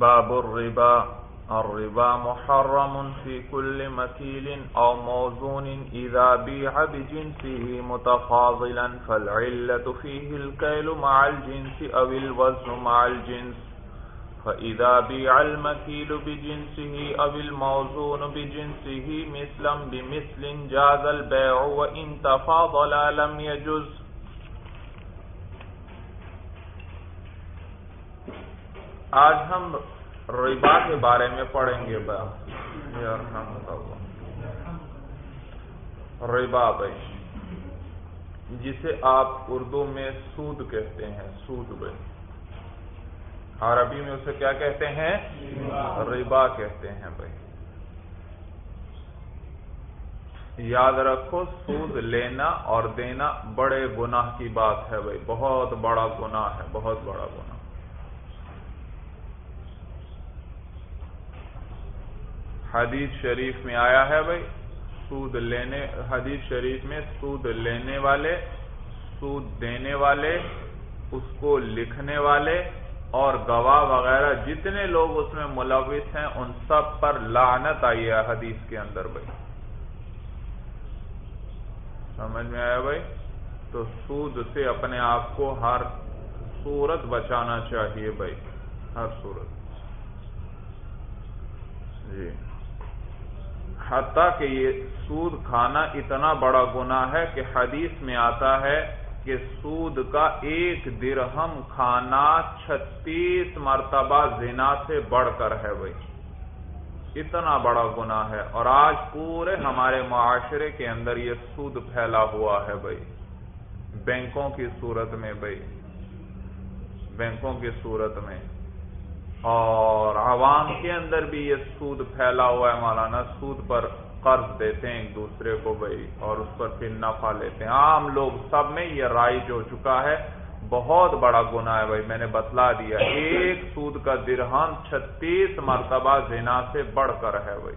باب الربا. الربا محرم في كل مثيل أو موزون إذا بيع بجنسه متفاضلا فالعلة فيه الكيل مع الجنس أو الوزن مع الجنس. فإذا بيع المكيل بجنسه أو الموزون بجنسه مثلا بمثل جاز البيع وإن تفاضلا لم يجز آج ہم ربا کے بارے میں پڑھیں گے ربا بھائی. جسے آپ اردو میں سود کہتے ہیں، سود بھائی. عربی میں اسے کیا کہتے ہیں؟ ربا کہتے ہیں بھائی. یاد رکھو، سود لینا اور دینا بڑے گناہ کی بات ہے بھائی. بہت بڑا گناہ ہے، بہت بڑا گناہ. حدیث شریف میں آیا ہے بھائی؟ سود لینے، حدیث شریف میں سود لینے والے، سود دینے والے، اس کو لکھنے والے اور گواہ وغیرہ جتنے لوگ اس میں ملوث ہیں، ان سب پر لعنت آئی ہے حدیث کے اندر بھائی۔ سمجھ میں آیا بھائی؟ تو سود سے اپنے آپ کو ہر صورت بچانا چاہیے بھائی، ہر صورت۔ جی۔ حتیٰ کہ یہ سود کھانا اتنا بڑا گناہ ہے کہ حدیث میں آتا ہے کہ سود کا ایک درہم کھانا چھتیس مرتبہ زنا سے بڑھ کر ہے بھائی۔ اتنا بڑا گناہ ہے۔ اور آج پورے ہمارے معاشرے کے اندر یہ سود پھیلا ہوا ہے بھائی۔ بینکوں کی صورت میں بھائی۔ بینکوں کی صورت میں۔ اور عوام کے اندر بھی یہ سود پھیلا ہوا ہے مولانا، سود پر قرض دیتے ہیں ایک دوسرے کو بھائی، اور اس پر پھر نفع لیتے ہیں۔ عام لوگ سب میں یہ رائج ہو چکا ہے۔ بہت بڑا گناہ ہے بھائی، میں نے بتلا دیا۔ ایک سود کا درہم چھتیس مرتبہ زنا سے بڑھ کر ہے بھائی۔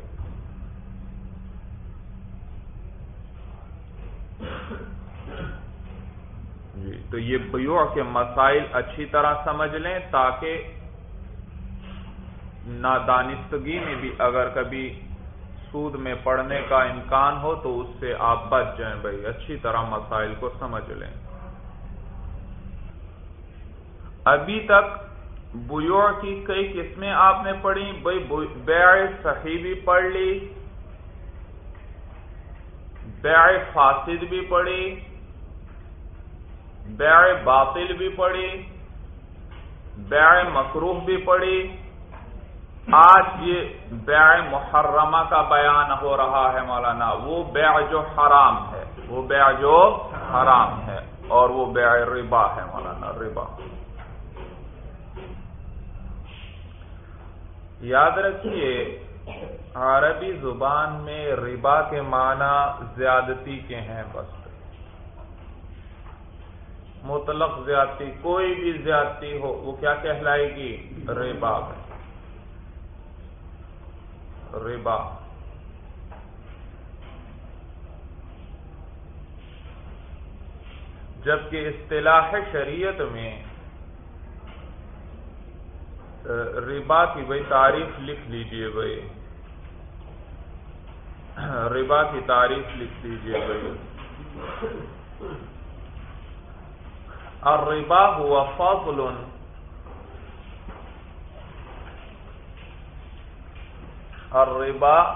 جی تو یہ بیوع کے مسائل اچھی طرح سمجھ لیں تاکہ نادانستگی میں بھی اگر کبھی سود میں پڑھنے کا امکان ہو تو اس سے آپ بچ جائیں بھائی، اچھی طرح مسائل کو سمجھ لیں۔ ابھی تک بیوع کی کئی قسمیں آپ نے پڑھی، بھائی بیع صحیح بھی پڑھ لی، بیع فاسد بھی پڑھی، بیع باطل بھی پڑھی، بیع مکروح بھی پڑھی۔ آج یہ بیع محرمہ کا بیان ہو رہا ہے مولانا، وہ بیع جو حرام ہے، وہ بیع جو حرام ہے، اور وہ بیع ربا ہے مولانا، ربا۔ یاد رکھیے، عربی زبان میں ربا کے معنی زیادتی کے ہیں بس۔ مطلق زیادتی، کوئی بھی زیادتی ہو، وہ کیا کہلائے گی؟ ربا میں۔ ربا۔ جبکہ اصطلاح شریعت میں ربا کی بھائی تعریف لکھ لیجیے بھائی ربا کی تعریف لکھ لیجیے بھائی اور ربا ہوا فضل الربا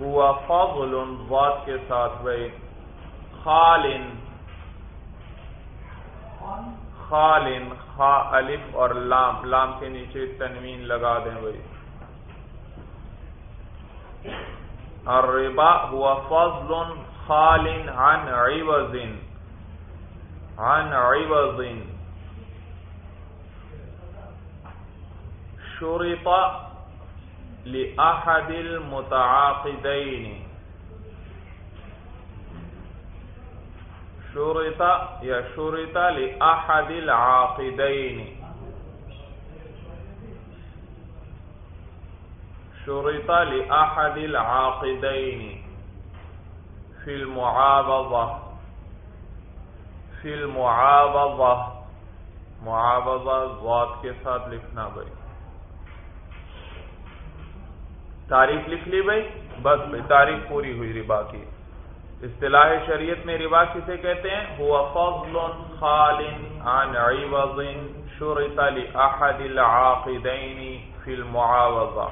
ہوا فضل ضاد کے ساتھ بھائی۔ خالن۔ خالن، خا الف اور لام۔ لام کے نیچے تنوین لگا دیں بھائی۔ الربا ہوا فضل خالن عن عوض عن عوض شرط لأحد المتعاقدين شرط، یا شرط لأحد العاقدين شرط لأحد العاقدين في المعاوضة في المعاوضة، معاوضہ ضاد کے ساتھ لکھنا بھائی۔ تاریخ لکھ لی بھائی، بس بھائی، تاریخ پوری ہوئی ربا کی۔ اصطلاح شریعت میں ربا کسے کہتے ہیں؟ ہوا فضل خال عن عوض شرط لاحد العاقدین فی المعاوضہ۔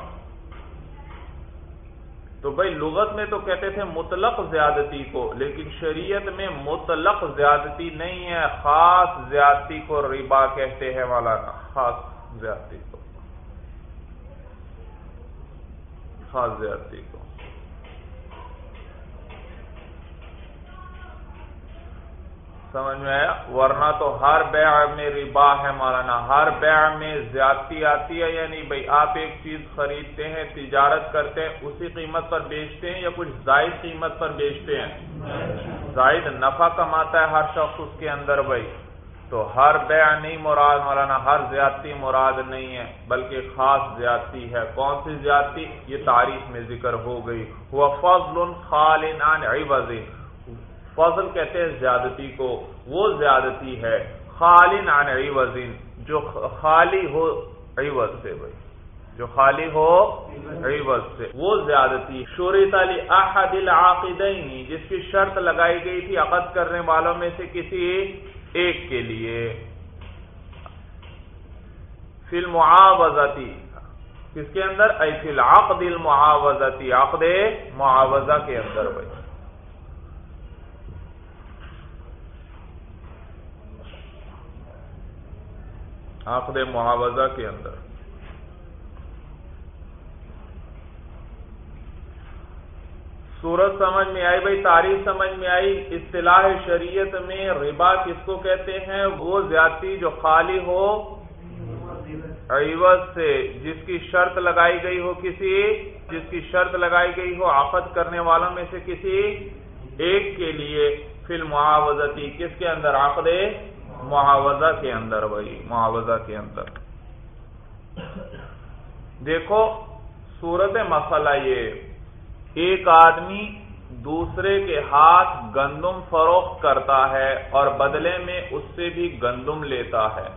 تو بھائی، لغت میں تو کہتے تھے مطلق زیادتی کو، لیکن شریعت میں مطلق زیادتی نہیں ہے، خاص زیادتی کو ربا کہتے ہیں والا خاص زیادتی کو۔ خاص زیادتی کو۔ سمجھ میں آیا؟ ورنہ تو ہر بیع میں ربا ہے مولانا ہر بیع میں زیادتی آتی ہے یعنی بھائی آپ ایک چیز خریدتے ہیں تجارت کرتے ہیں اسی قیمت پر بیچتے ہیں یا کچھ زائد قیمت پر بیچتے ہیں؟ زائد نفع کماتا ہے ہر شخص اس کے اندر بھائی۔ تو ہر بیع نہیں مراد مولانا، ہر زیادتی مراد نہیں ہے، بلکہ خاص زیادتی ہے۔ کون سی زیادتی؟ یہ تاریخ میں ذکر ہو گئی۔ وہ فضل خالن عوض فضل کہتے ہیں زیادتی کو۔ وہ زیادتی ہے خالن عن عوض جو خالی ہو عوض سے بھائی۔ جو خالی ہو عوض سے۔ وہ زیادتی شورت علی احد العاقدین، جس کی شرط لگائی گئی تھی عقد کرنے والوں میں سے کسی ایک کے لیے فی المعاوضتی، کس کے اندر؟ اے فی العقد المعاوضتی، عقد معاوضہ کے اندر بھائی۔ عقد معاوضہ کے اندر۔ سورت سمجھ میں آئی، بھائی تاریخ سمجھ میں آئی۔ اصطلاح شریعت میں ربا کس کو کہتے ہیں؟ وہ زیادتی جو خالی ہو، عوض سے، جس کی شرط لگائی گئی ہو کسی، جس کی شرط لگائی گئی ہو آفت کرنے والوں میں سے کسی ایک کے لیے۔ فی المعاوضتی، کس کے اندر؟ عقد معاوضہ کے اندر، بھائی، معاوضہ کے اندر۔ دیکھو صورت مسئلہ یہ ایک آدمی دوسرے کے ہاتھ گندم فروخت کرتا ہے اور بدلے میں اس سے بھی گندم لیتا ہے۔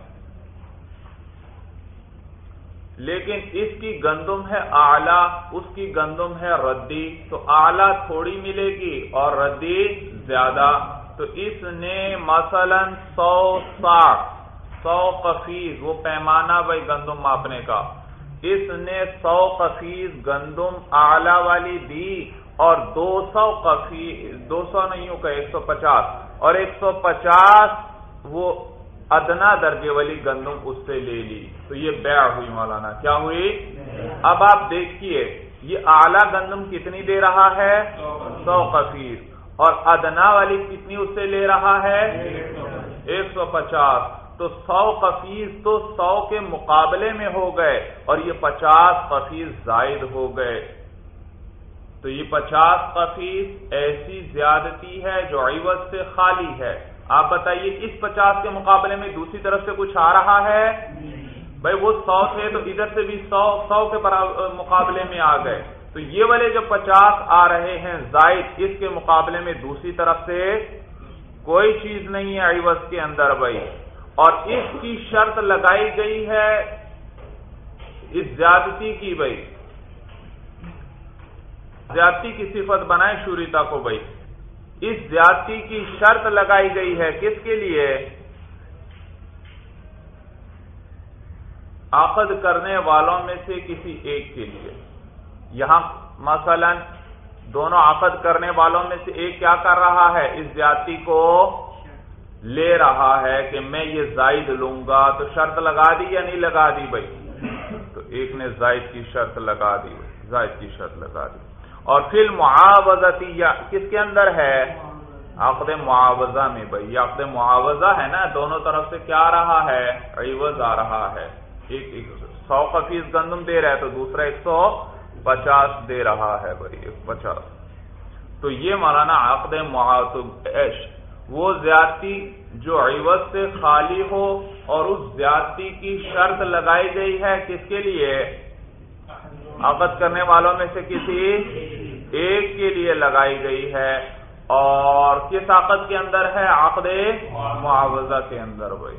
لیکن اس کی گندم ہے آلہ اس کی گندم ہے ردی۔ تو آلہ تھوڑی ملے گی اور ردی زیادہ۔ تو اس نے مثلا سو ساٹھ، سو قفیز، وہ پیمانہ بھائی گندم ماپنے کا۔ اس نے سو قفیز گندم آلہ والی دی اور دو سو قفیز دو سو نہیں ہوگا ایک سو پچاس۔ اور ایک سو پچاس وہ ادنا درجے والی گندم اس سے لے لی۔ تو یہ بیع ہوئی مولانا کیا ہوئی؟ اب آپ دیکھیے یہ اعلی گندم کتنی دے رہا ہے؟ سو قفیز۔ اور ادنا والی کتنی اس سے لے رہا ہے؟ ایک سو پچاس۔ تو سو قفیز تو سو کے مقابلے میں ہو گئے اور یہ پچاس قفیز زائد ہو گئے۔ تو یہ پچاس قفیز ایسی زیادتی ہے جو عوض سے خالی ہے۔ آپ بتائیے اس پچاس کے مقابلے میں دوسری طرف سے کچھ آ رہا ہے؟ بھائی وہ سو تھے تو ادھر سے بھی سو سو کے مقابلے میں آ گئے۔ تو یہ والے جو پچاس آ رہے ہیں زائد، اس کے مقابلے میں دوسری طرف سے کوئی چیز نہیں ہے عوض کے اندر بھائی۔ اور اس کی شرط لگائی گئی ہے اس زیادتی کی بھائی۔ زیادتی کی صفت بنائے شوریتا کو بھائی۔ اس زیادتی کی شرط لگائی گئی ہے کس کے لیے؟ عقد کرنے والوں میں سے کسی ایک کے لیے۔ یہاں مثلا دونوں عقد کرنے والوں میں سے ایک کیا کر رہا ہے؟ اس زیادتی کو لے رہا ہے کہ میں یہ زائد لوں گا تو شرط لگا دی یا نہیں لگا دی بھائی؟ تو ایک نے زائد کی شرط لگا دی زائد کی شرط لگا دی۔ اور پھر معاوضتی یا کس کے اندر ہے؟ عقد معاوضہ میں بھائی۔ یہ عقد معاوضہ ہے نا، دونوں طرف سے کیا آ رہا ہے؟ عوض آ رہا ہے۔ ایک سو کا فیس گندم دے رہا ہے تو دوسرا ایک سو پچاس دے رہا ہے بھائی، ایک پچاس۔ تو یہ مولانا عقد معاوض وہ زیادتی جو عوض سے خالی ہو اور اس زیادتی کی شرط لگائی گئی ہے کس کے لیے؟ عقد کرنے والوں میں سے کسی ایک کے لیے لگائی گئی ہے اور کس عقد کے اندر ہے؟ عقد معاوضہ کے اندر بھائی۔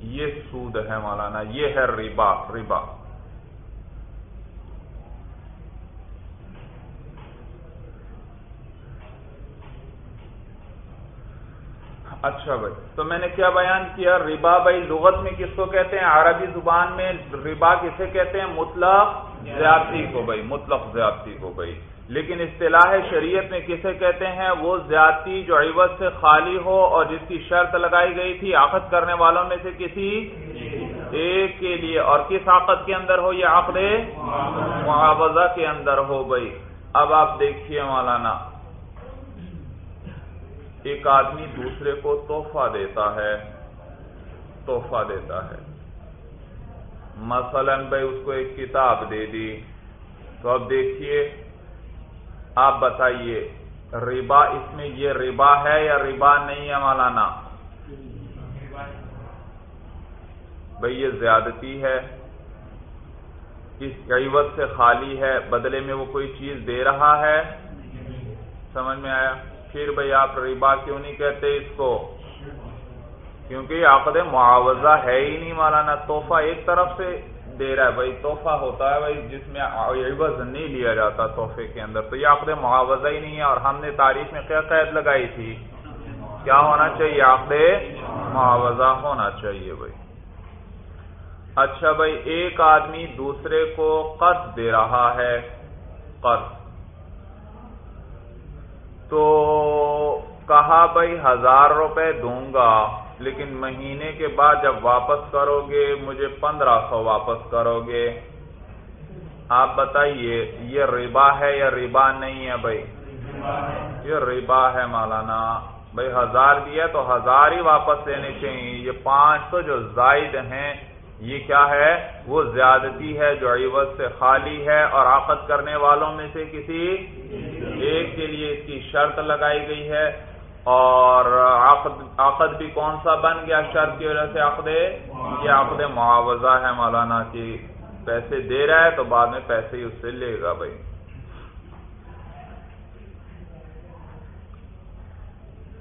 یہ سود ہے مولانا، یہ ہے ربا ربا۔ اچھا بھائی۔ تو میں نے کیا بیان کیا؟ ربا بھائی لغت میں کس کو کہتے ہیں؟ عربی زبان میں ربا کسے کہتے ہیں؟ مطلق زیادتی کو بھائی، مطلق زیادتی کو بھائی۔ لیکن اصطلاح شریعت میں کسے کہتے ہیں؟ وہ زیادتی جو عوض سے خالی ہو اور جس کی شرط لگائی گئی تھی، عقد کرنے والوں میں سے کسی ایک کے لیے۔ اور کس عقد کے اندر ہو یہ عقد؟ معاوضہ کے اندر ہو بھائی۔ اب آپ دیکھیے مولانا۔ ایک آدمی دوسرے کو تحفہ دیتا ہے، تحفہ دیتا ہے۔ مثلا بھائی اس کو ایک کتاب دے دی۔ تو اب دیکھیے، آپ بتائیے، ربا اس میں یہ ربا ہے یا ربا نہیں ہے مولانا؟ بھائی یہ زیادتی ہے، اس عیوت سے خالی ہے، بدلے میں وہ کوئی چیز دے رہا ہے؟ سمجھ میں آیا؟ پھر بھائی آپ ربا کیوں نہیں کہتے اس کو؟ کیونکہ عقد معاوضہ ہے ہی نہیں مولانا، تحفہ ایک طرف سے دے رہا ہے بھائی، تحفہ ہوتا ہے بھائی، جس میں عوض نہیں لیا جاتا تحفے کے اندر، تو یہ عقد معاوضہ ہی نہیں ہے۔ اور ہم نے تاریخ میں کیا قید لگائی تھی؟ کیا ہونا چاہیے؟ عقد معاوضہ ہونا چاہیے بھائی۔ اچھا بھائی، ایک آدمی دوسرے کو قرض دے رہا ہے، قرض۔ تو کہا بھائی ہزار روپے دوں گا، لیکن مہینے کے بعد جب واپس کرو گے، مجھے پندرہ سو واپس کرو گے۔ آپ بتائیے، یہ ربا ہے یا ربا نہیں ہے بھائی یہ ربا ہے مولانا۔ بھائی ہزار دیا تو ہزار ہی واپس لینے چاہیے۔ یہ پانچ سو جو زائد ہیں یہ کیا ہے؟ وہ زیادتی ہے جو عوض سے خالی ہے اور آفت کرنے والوں میں سے کسی ایک کے لیے اس کی شرط لگائی گئی ہے۔ اور عقد بھی کون سا بن گیا شرط کی وجہ سے عقد یہ عقد معاوضہ ہے مولانا کی۔ پیسے دے رہا ہے تو بعد میں پیسے ہی اس سے لے گا بھائی۔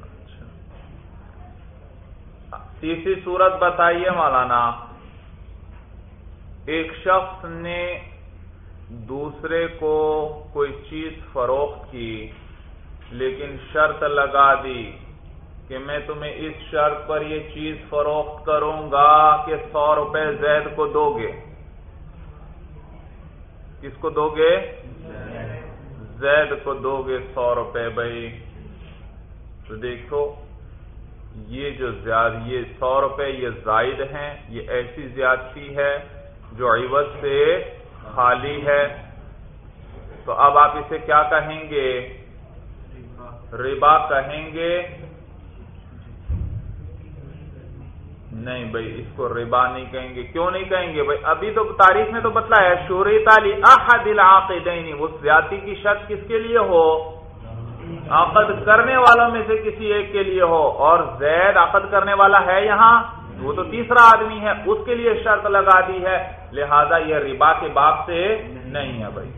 اچھا۔ تیسری صورت بتائیے مولانا۔ ایک شخص نے دوسرے کو کوئی چیز فروخت کی، لیکن شرط لگا دی کہ میں تمہیں اس شرط پر یہ چیز فروخت کروں گا کہ سو روپے زید کو دو گے۔ کس کو دو گے؟ زید کو دو گے سو روپے بھائی۔ تو دیکھو، یہ جو زیاد، یہ سو روپے یہ زائد ہیں، یہ ایسی زیادتی ہے جو عوض سے خالی ہے۔ تو اب آپ اسے کیا کہیں گے؟ ربا کہیں گے؟ نہیں بھائی، اس کو ربا نہیں کہیں گے۔ کیوں نہیں کہیں گے؟ بھائی، ابھی تو تاریخ میں تو بتلا ہے، شوری تالی احد العاقدین، وہ زیادتی کی شرط کس کے لیے ہو؟ عقد کرنے والوں میں سے کسی ایک کے لیے ہو۔ اور زید عقد کرنے والا ہے یہاں، وہ تو تیسرا آدمی ہے، اس کے لیے شرط لگا دی ہے۔ لہذا یہ ربا کے باپ سے نہیں ہے بھائی۔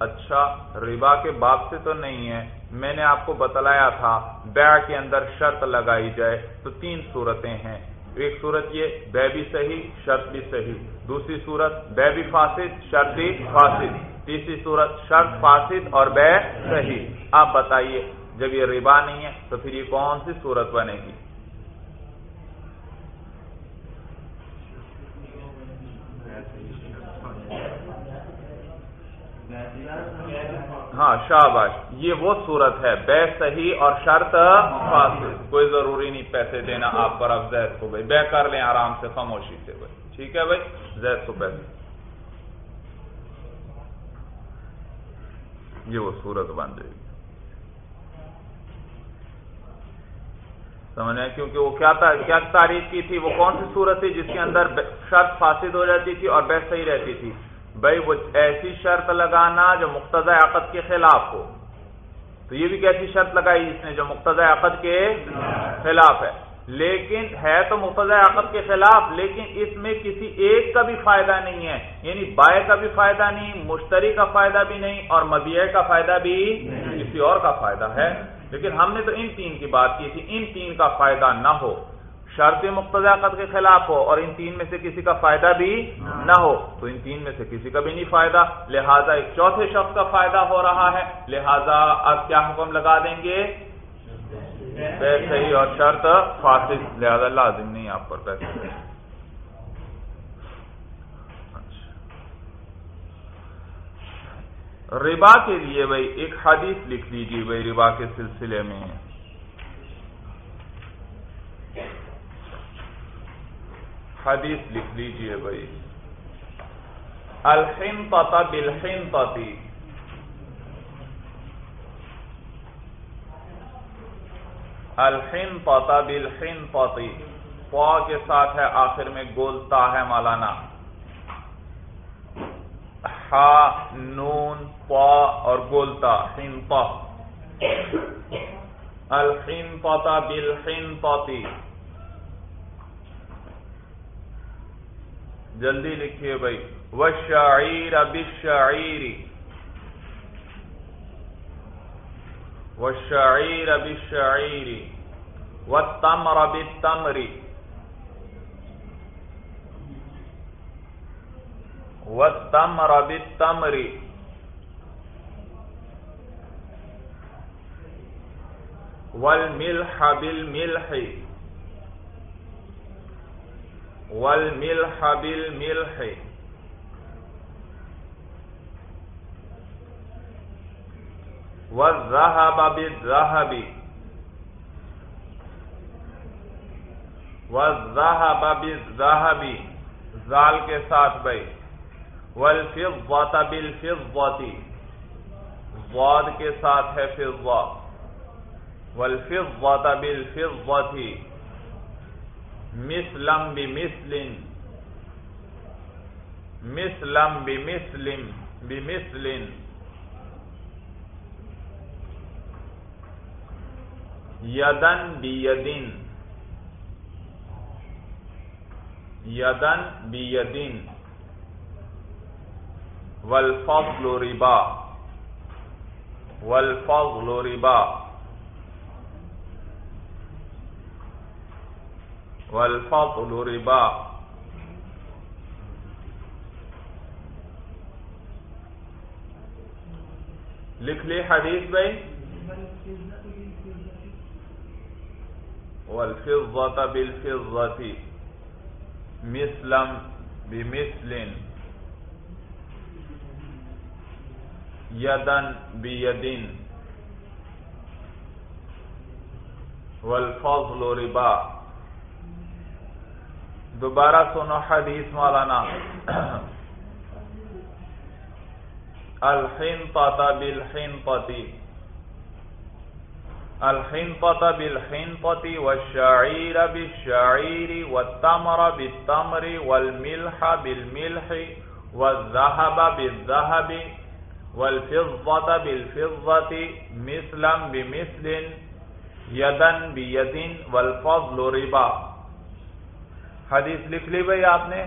اچھا ربا کے باپ سے تو نہیں ہے۔ میں نے آپ کو بتلایا تھا بیع کے اندر شرط لگائی جائے تو تین صورتیں ہیں۔ ایک صورت یہ، بے بھی صحیح، شرط بھی صحیح۔ دوسری صورت، بے بھی فاسد، شرط بھی فاسد۔ تیسری صورت، شرط فاسد اور بے صحیح۔ آپ بتائیے، جب یہ ربا نہیں ہے تو پھر یہ کون سی صورت بنے گی؟ ہاں شاباش، یہ وہ صورت ہے، بے صحیح اور شرط فاسد کوئی ضروری نہیں پیسے دینا آپ پر، اب زید کو بھائی۔ بے کر لیں آرام سے، خاموشی سے بھائی۔ ٹھیک ہے بھائی؟ زید کو پیسے یہ وہ صورت بن جائے گی۔ سمجھ کیونکہ وہ کیا کیا تاریخ کی تھی؟ وہ کون سی صورت تھی جس کے اندر شرط فاسد ہو جاتی تھی اور بے صحیح رہتی تھی؟ بھائی وہ ایسی شرط لگانا جو مقتض عقد کے خلاف ہو۔ تو یہ بھی کیسی شرط لگائی جس نے جو مقتض عقد کے خلاف ہے۔ لیکن ہے تو مقتض عقد کے خلاف، لیکن اس میں کسی ایک کا بھی فائدہ نہیں ہے۔ یعنی بائے کا بھی فائدہ نہیں، مشتری کا فائدہ بھی نہیں، اور مبیع کا فائدہ بھی کسی اور کا فائدہ ہے۔ لیکن ہم نے تو ان تین کی بات کی تھی، ان تین کا فائدہ نہ ہو۔ شرط مقتض عقد کے خلاف ہو اور ان تین میں سے کسی کا فائدہ بھی نہ ہو تو ان تین میں سے کسی کا بھی نہیں فائدہ۔ لہذا ایک چوتھے شخص کا فائدہ ہو رہا ہے۔ لہذا اب کیا حکم لگا دیں گے؟ ہی اور شرط فاسد لہذا لازم نہیں آپ پر پیسے۔ اچھا۔ ربا کے لیے بھائی ایک حدیث لکھ دیجیے بھائی ربا کے سلسلے میں۔ حدیث لکھ لیجیے بھائی۔ الحم پتا بلحم پتی الحم پتا بلحم پتی پا کے ساتھ ہے، آخر میں گولتا ہے مولانا۔ ہا، نون، پا اور گولتا ہم پا الحم پتا بلحم پتی جلدی لکھیے بھائی۔ وشعیر بالشعیر والشعير بالشعير۔ والتمر بالتمر۔ والتمر بالتمر۔ والملح بالملح۔ والملح بالملح. والذهب بالذهب. والذهب بالذهب. زال کے ساتھ بھائی. والفضة بالفضة. ضاد کے ساتھ ہے فضة. والفضة بالفضة. مثلا بمثل. مثلا بمثل. بمثل. یدن بیدن. یدن بیدن. والفضل ربا. والفضل ربا. والفضل ربا. لکھ لی حدیث بھائی. والفضة بالفضة. مثلا بمثل. يدا بيد والفضل ربا. دوبارہ سنو حدیث مولانا الحنطة بالحنطة الحنطة بالحنطة والشعير بالشعير والتمر بالتمر والملح بالملح والذهب بالذهب والفضة بالفضة مثلا بمثل يدا بيد والفضل ربا حدیث لکھ لی بھائی آپ نے؟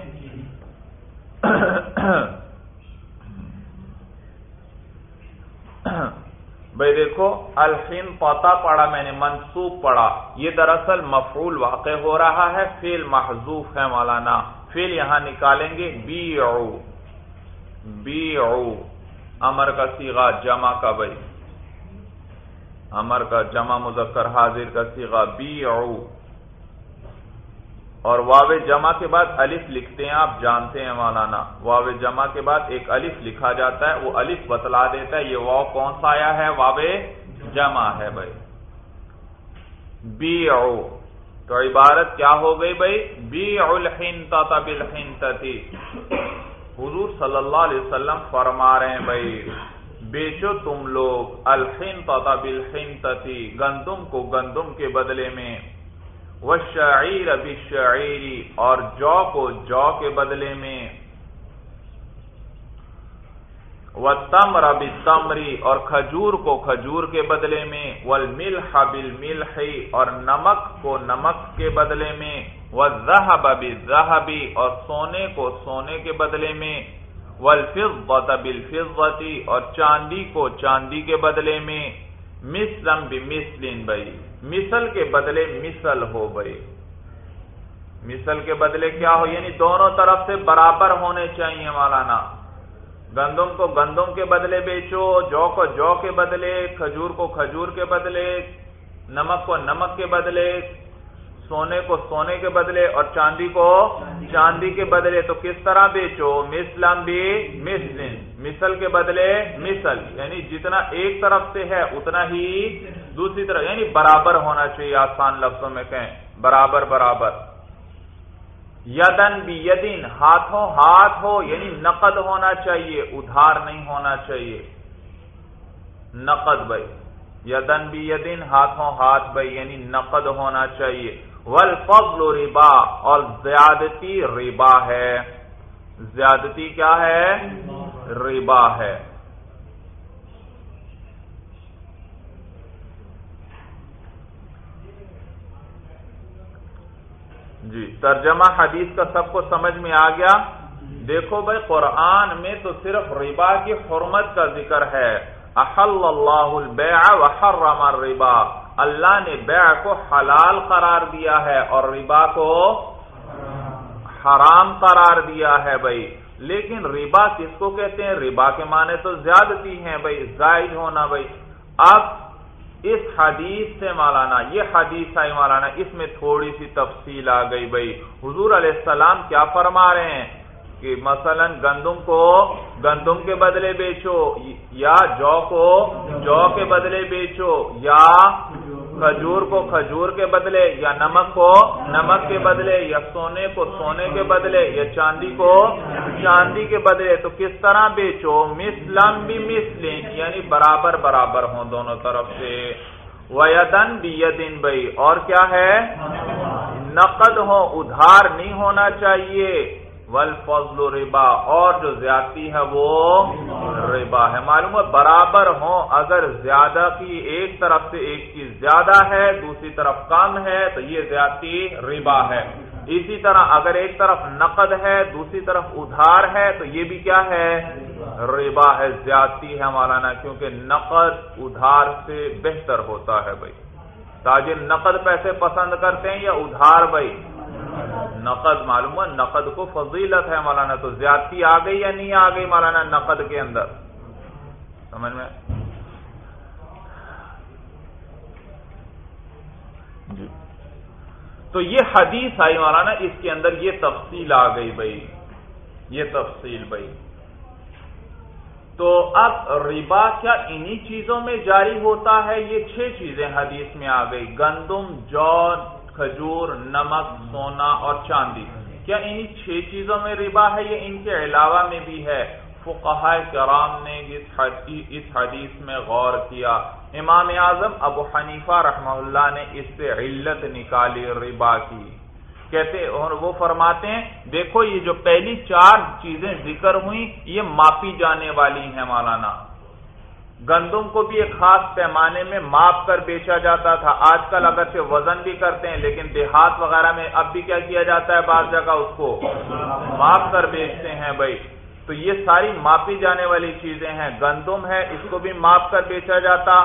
بھائی دیکھو الحم پوتا پڑا میں نے منصوب پڑا یہ دراصل مفعول واقع ہو رہا ہے فیل محضوف ہے مولانا۔ فیل یہاں نکالیں گے بی او بی او امر کا سیگا جمع کا بھائی۔ امر کا جمع مذکر، حاضر کا سیگا بی او اور واو جمع کے بعد الف لکھتے ہیں، آپ جانتے ہیں مولانا۔ واو جمع کے بعد ایک الف لکھا جاتا ہے، وہ الف بتلا دیتا ہے، یہ واو کون سا آیا ہے؟ واو جمع ہے بھائی۔ بی او تو عبارت کیا ہو گئی بھائی؟ بی الحنتا بالحنتتی حضور صلی اللہ علیہ وسلم فرما رہے ہیں بھائی بیچو تم لوگ الحنتا بالحنتتی گندم کو گندم کے بدلے میں وشعیر بالشعیری اور جو کو جو کے بدلے میں. وہ تمر تمری اور کھجور کو کھجور کے بدلے میں. والملح بالملح، اور نمک کو نمک کے بدلے میں. والذهب بالذهب اور سونے کو سونے کے بدلے میں. والفضة بالفضة، اور چاندی کو چاندی کے بدلے میں. مثلم بمثل بھائی. مثل کے بدلے مثل ہو بھائی مثل کے بدلے کیا ہو؟ یعنی دونوں طرف سے برابر ہونے چاہیے مولانا۔ گندم کو گندم کے بدلے بیچو، جو کو جو کے بدلے، کھجور کو کھجور کے بدلے، نمک کو نمک کے بدلے۔ سونے کو سونے کے بدلے اور چاندی کو چاندی کے بدلے، تو کس طرح بیچو؟ مسلم بھی مسلم مثل کے بدلے مثل۔ یعنی جتنا ایک طرف سے ہے، اتنا ہی دوسری طرف۔ یعنی برابر ہونا چاہیے آسان لفظوں میں کہیں۔ برابر برابر۔ یدن بھی یدین ہاتھوں ہاتھ ہو یعنی نقد ہونا چاہیے، ادھار نہیں ہونا چاہیے۔ نقد بھائی۔ یدن بھی یدین ہاتھوں ہاتھ بھائی یعنی نقد ہونا چاہیے۔ والفضل ربا، اور زیادتی ربا ہے۔ زیادتی کیا ہے؟ ربا ہے۔ جی ترجمہ حدیث کا سب کو سمجھ میں آ گیا۔ دیکھو بھائی، قرآن میں تو صرف ربا کی حرمت کا ذکر ہے۔ احل اللہ البیع وحرم الربا۔ اللہ نے بیع کو حلال قرار دیا ہے اور ربا کو حرام قرار دیا ہے بھائی۔ لیکن ربا کس کو کہتے ہیں؟ ربا کے معنی تو زیادتی ہیں بھائی، زائد ہونا بھائی۔ اب اس حدیث سے مولانا، یہ حدیث آئی مولانا، اس میں تھوڑی سی تفصیل آ گئی بھائی۔ حضور علیہ السلام کیا فرما رہے ہیں؟ کہ مثلا گندم کو گندم کے بدلے بیچو، یا جو کو جو کے بدلے بیچو، یا کھجور کو کھجور کے بدلے، یا نمک کو نمک کے بدلے، یا سونے کو سونے کے بدلے، یا چاندی کو چاندی کے بدلے، تو کس طرح بیچو؟ مسلم بھی مسلم یعنی برابر برابر ہوں دونوں طرف سے۔ ویدن بھی بھائی اور کیا ہے؟ نقد ہو ادھار نہیں ہونا چاہیے۔ والفضل ربا، اور جو زیادتی ہے وہ ربا ہے۔ معلوم ہے برابر ہوں، اگر زیادہ کی ایک طرف سے ایک چیز زیادہ ہے، دوسری طرف کم ہے، تو یہ زیادتی ربا ہے۔ اسی طرح اگر ایک طرف نقد ہے، دوسری طرف ادھار ہے، تو یہ بھی کیا ہے؟ ربا ہے، زیادتی ہے مولانا، کیونکہ نقد ادھار سے بہتر ہوتا ہے بھائی۔ تاجر نقد پیسے پسند کرتے ہیں یا ادھار بھائی؟ نقد معلوم ہے نقد کو فضیلت ہے مولانا، تو زیادتی آ گئی یا نہیں آ گئی مولانا نقد کے اندر؟ سمجھ میں؟ جی۔ تو یہ حدیث آئی مولانا، اس کے اندر یہ تفصیل آ گئی بھائی۔ یہ تفصیل بھائی۔ تو اب ربا کیا انہی چیزوں میں جاری ہوتا ہے؟ یہ چھ چیزیں حدیث میں آ گئی۔ گندم جو کھجور، نمک، سونا اور چاندی۔ کیا انہی چھ چیزوں میں ربا ہے یا ان کے علاوہ میں بھی ہے؟ فقہ کرام نے اس حدیث میں غور کیا۔ امام اعظم ابو حنیفہ رحمہ اللہ نے اس سے علت نکالی ربا کی۔ کہتے، اور وہ فرماتے ہیں، دیکھو یہ جو پہلی چار چیزیں ذکر ہوئی یہ ماپی جانے والی ہیں مولانا۔ گندم کو بھی ایک خاص پیمانے میں ماپ کر بیچا جاتا تھا۔ آج کل اگر سے وزن بھی کرتے ہیں، لیکن دیہات وغیرہ میں اب بھی کیا کیا جاتا ہے بعض جگہ اس کو؟ ماپ کر بیچتے ہیں بھائی۔ تو یہ ساری ماپی جانے والی چیزیں ہیں۔ گندم ہے، اس کو بھی ماپ کر بیچا جاتا۔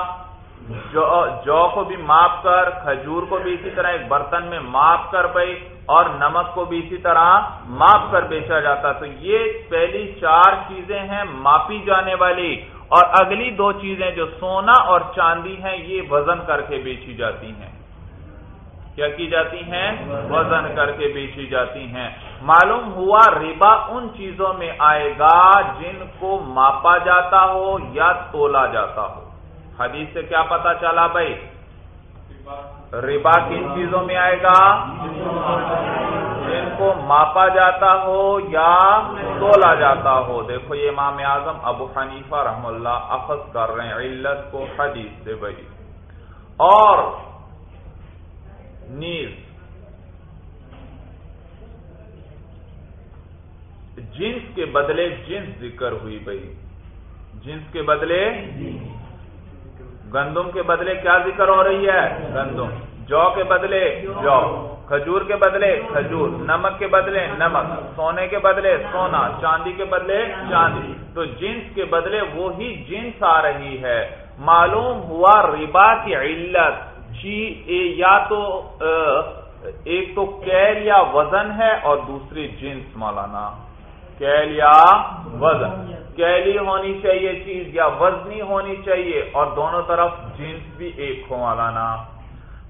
جو کو بھی ماپ کر، کھجور کو بھی اسی طرح ایک برتن میں ماپ کر بھائی، اور نمک کو بھی اسی طرح ماپ کر بیچا جاتا۔ تو یہ پہلی چار چیزیں ہیں ماپی جانے والی۔ اور اگلی دو چیزیں جو سونا اور چاندی ہیں، یہ وزن کر کے بیچی جاتی ہیں۔ کیا کی جاتی ہیں؟ وزن کر کے بیچی جاتی ہیں۔ معلوم ہوا ربا ان چیزوں میں آئے گا جن کو ماپا جاتا ہو یا تولا جاتا ہو۔ حدیث سے کیا پتا چلا بھائی؟ ربا کن چیزوں میں آئے گا؟ جن کو ماپا جاتا ہو یا تولا جاتا ہو۔ دیکھو یہ امام اعظم ابو حنیفہ رحم اللہ اخذ کر رہے ہیں علت کو حدیث سے بھائی اور نیز جنس کے بدلے جنس ذکر ہوئی بھائی جنس کے بدلے گندم کے بدلے کیا ذکر ہو رہی ہے؟ گندم۔ جو کے بدلے جو۔ کھجور کے بدلے کھجور، نمک کے بدلے نمک، سونے کے بدلے سونا، چاندی کے بدلے چاندی۔ تو جنس کے بدلے وہی جنس آ رہی ہے۔ معلوم ہوا ربا کی علت۔ جی یا تو ایک تو کیل یا وزن ہے اور دوسری جنس، مولانا۔ کیل یا وزن۔ کیلی ہونی چاہیے چیز یا وزنی ہونی چاہیے اور دونوں طرف جنس بھی ایک ہو، مولانا۔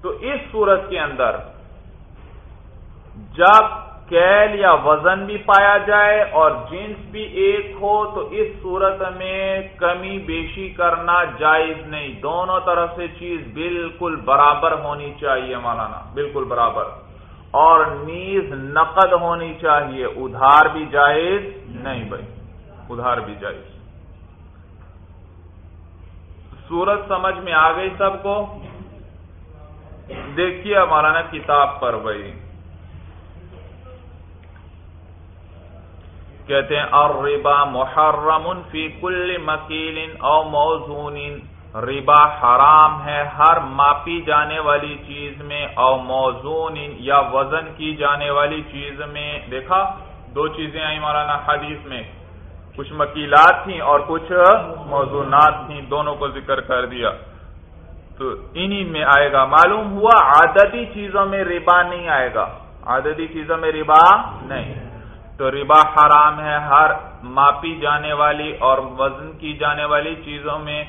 تو اس صورت کے اندر جب کیل یا وزن بھی پایا جائے اور جنس بھی ایک ہو تو اس صورت میں کمی بیشی کرنا جائز نہیں۔ دونوں طرف سے چیز بالکل برابر ہونی چاہیے مولانا، بالکل برابر۔ اور نیز نقد ہونی چاہیے۔ ادھار بھی جائز نہیں بھائی، ادھار بھی جائز۔ سورت سمجھ میں آ گئی سب کو؟ دیکھیے مولانا کتاب پر بھائی۔ کہتے ہیں اور ربا محرم فی کل مکیل او موزون۔ ربا حرام ہے ہر ماپی جانے والی چیز میں او موزون یا وزن کی جانے والی چیز میں۔ دیکھا، دو چیزیں آئی مولانا حدیث میں۔ کچھ مکیلات تھیں اور کچھ موزونات تھیں، دونوں کو ذکر کر دیا۔ تو انہی میں آئے گا۔ معلوم ہوا عادتی چیزوں میں ربا نہیں آئے گا۔ عادتی چیزوں میں ربا نہیں۔ تو ربا حرام ہے، ہر ماپی جانے والی اور وزن کی جانے والی چیزوں میں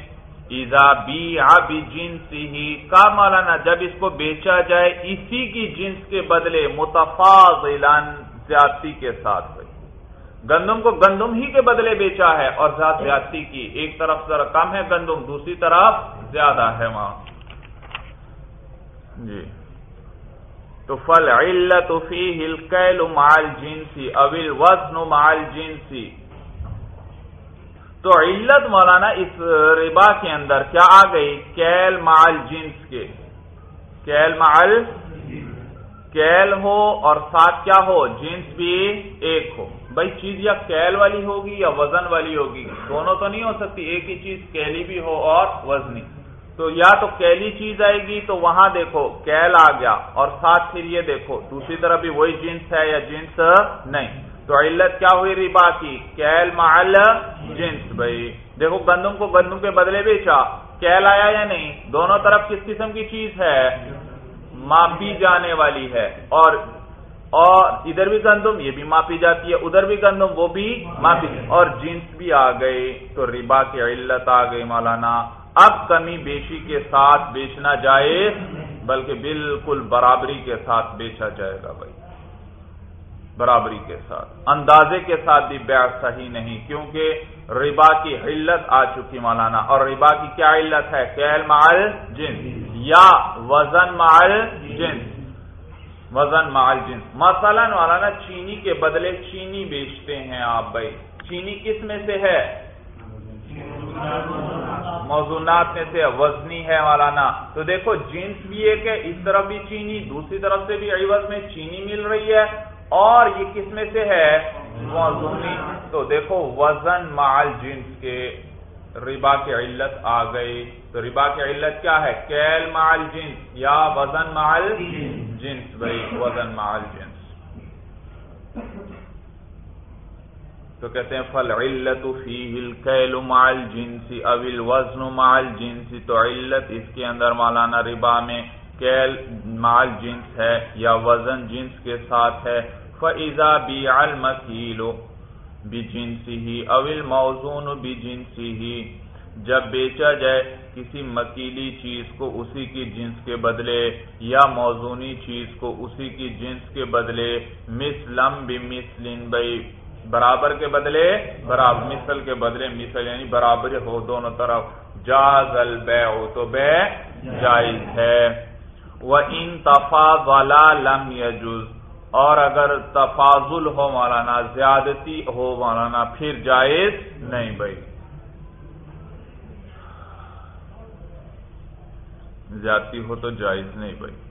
ایزا بی آبی جنس ہی کا مولانا جب اس کو بیچا جائے اسی کی جنس کے بدلے متفاظ زیادتی کے ساتھ ہوئی گندم کو گندم ہی کے بدلے بیچا ہے اور زیادہ زیادتی کی۔ ایک طرف ذرا کم ہے گندم، دوسری طرف زیادہ ہے وہاں۔ جی۔ تو فل علت فی الکیل مال جنسی اول وزن مال جنسی تو علت مولانا اس ربا کے اندر کیا آ گئی؟ کیل مال جنس کے۔ کیل مال کیل ہو اور ساتھ کیا ہو؟ جنس بھی ایک ہو۔ بھائی چیز یا کیل والی ہوگی یا وزن والی ہوگی؟ دونوں تو نہیں ہو سکتی، ایک ہی چیز کیلی بھی ہو اور وزنی۔ تو یا تو کیلی چیز آئے گی تو وہاں دیکھو، کیل آ گیا اور ساتھ پھر یہ دیکھو، دوسری طرف بھی وہی جنس ہے یا جنس نہیں۔ تو علت کیا ہوئی ربا کی؟ کیل مال جنس بھائی۔ دیکھو، گندم کو گندم کے بدلے بیچا۔ کیل آیا یا نہیں؟ دونوں طرف کس قسم کی چیز ہے؟ ماپی جانے والی ہے۔ اور اور ادھر بھی گندم، یہ بھی ماپی جاتی ہے۔ ادھر بھی گندم، وہ بھی ماپی۔ اور جنس بھی آ گئے تو ربا کی علت آ گئی مولانا۔ اب کمی بیشی کے ساتھ بیچنا جائے، بلکہ بالکل برابری کے ساتھ بیچا جائے گا بھائی۔ برابری کے ساتھ۔ اندازے کے ساتھ بھی بیع صحیح نہیں، کیونکہ ربا کی علت آ چکی مولانا۔ اور ربا کی کیا علت ہے؟ کیل مال جنس یا وزن مال جنس۔ وزن مال جنس۔ مثلا مولانا، چینی کے بدلے چینی بیچتے ہیں آپ بھائی۔ چینی کس میں سے ہے؟ موضوعات میں سے وزنی ہے مولانا۔ تو دیکھو جنس بھی ایک ہے اس طرف بھی چینی دوسری طرف سے بھی عوض میں چینی مل رہی ہے۔ اور یہ کس میں سے ہے؟ موزونی تو دیکھو وزن مال جنس کے ربا کی علت آ گئی۔ تو ربا کی علت کیا ہے؟ کیل مال جنس یا وزن مال جنس بھائی وزن مال جنس۔ تو کہتے ہیں فل علت الکیل مال جنسی اول وزن مال جنسی تو علت اس کے اندر مولانا ربا میں کیل مال جنس ہے یا وزن جنس کے ساتھ ہے فضا بی المکیلو بھی جنسی ہی اول موزون بھی جنسی ہی جب بیچا جائے کسی مکیلی چیز کو اسی کی جنس کے بدلے یا موزونی چیز کو اسی کی جنس کے بدلے مسلم بھی مسلم بھائی برابر کے بدلے، برابر، مثل کے بدلے، مثل یعنی برابر ہو، دونوں طرف۔ جاز البے ہو تو بے جائز ہے۔ وہ ان تفا والا لم یجز اور اگر تفاضل ہو، مولانا، زیادتی ہو، مولانا، پھر جائز نہیں بھائی۔ زیادتی ہو تو جائز نہیں بھائی۔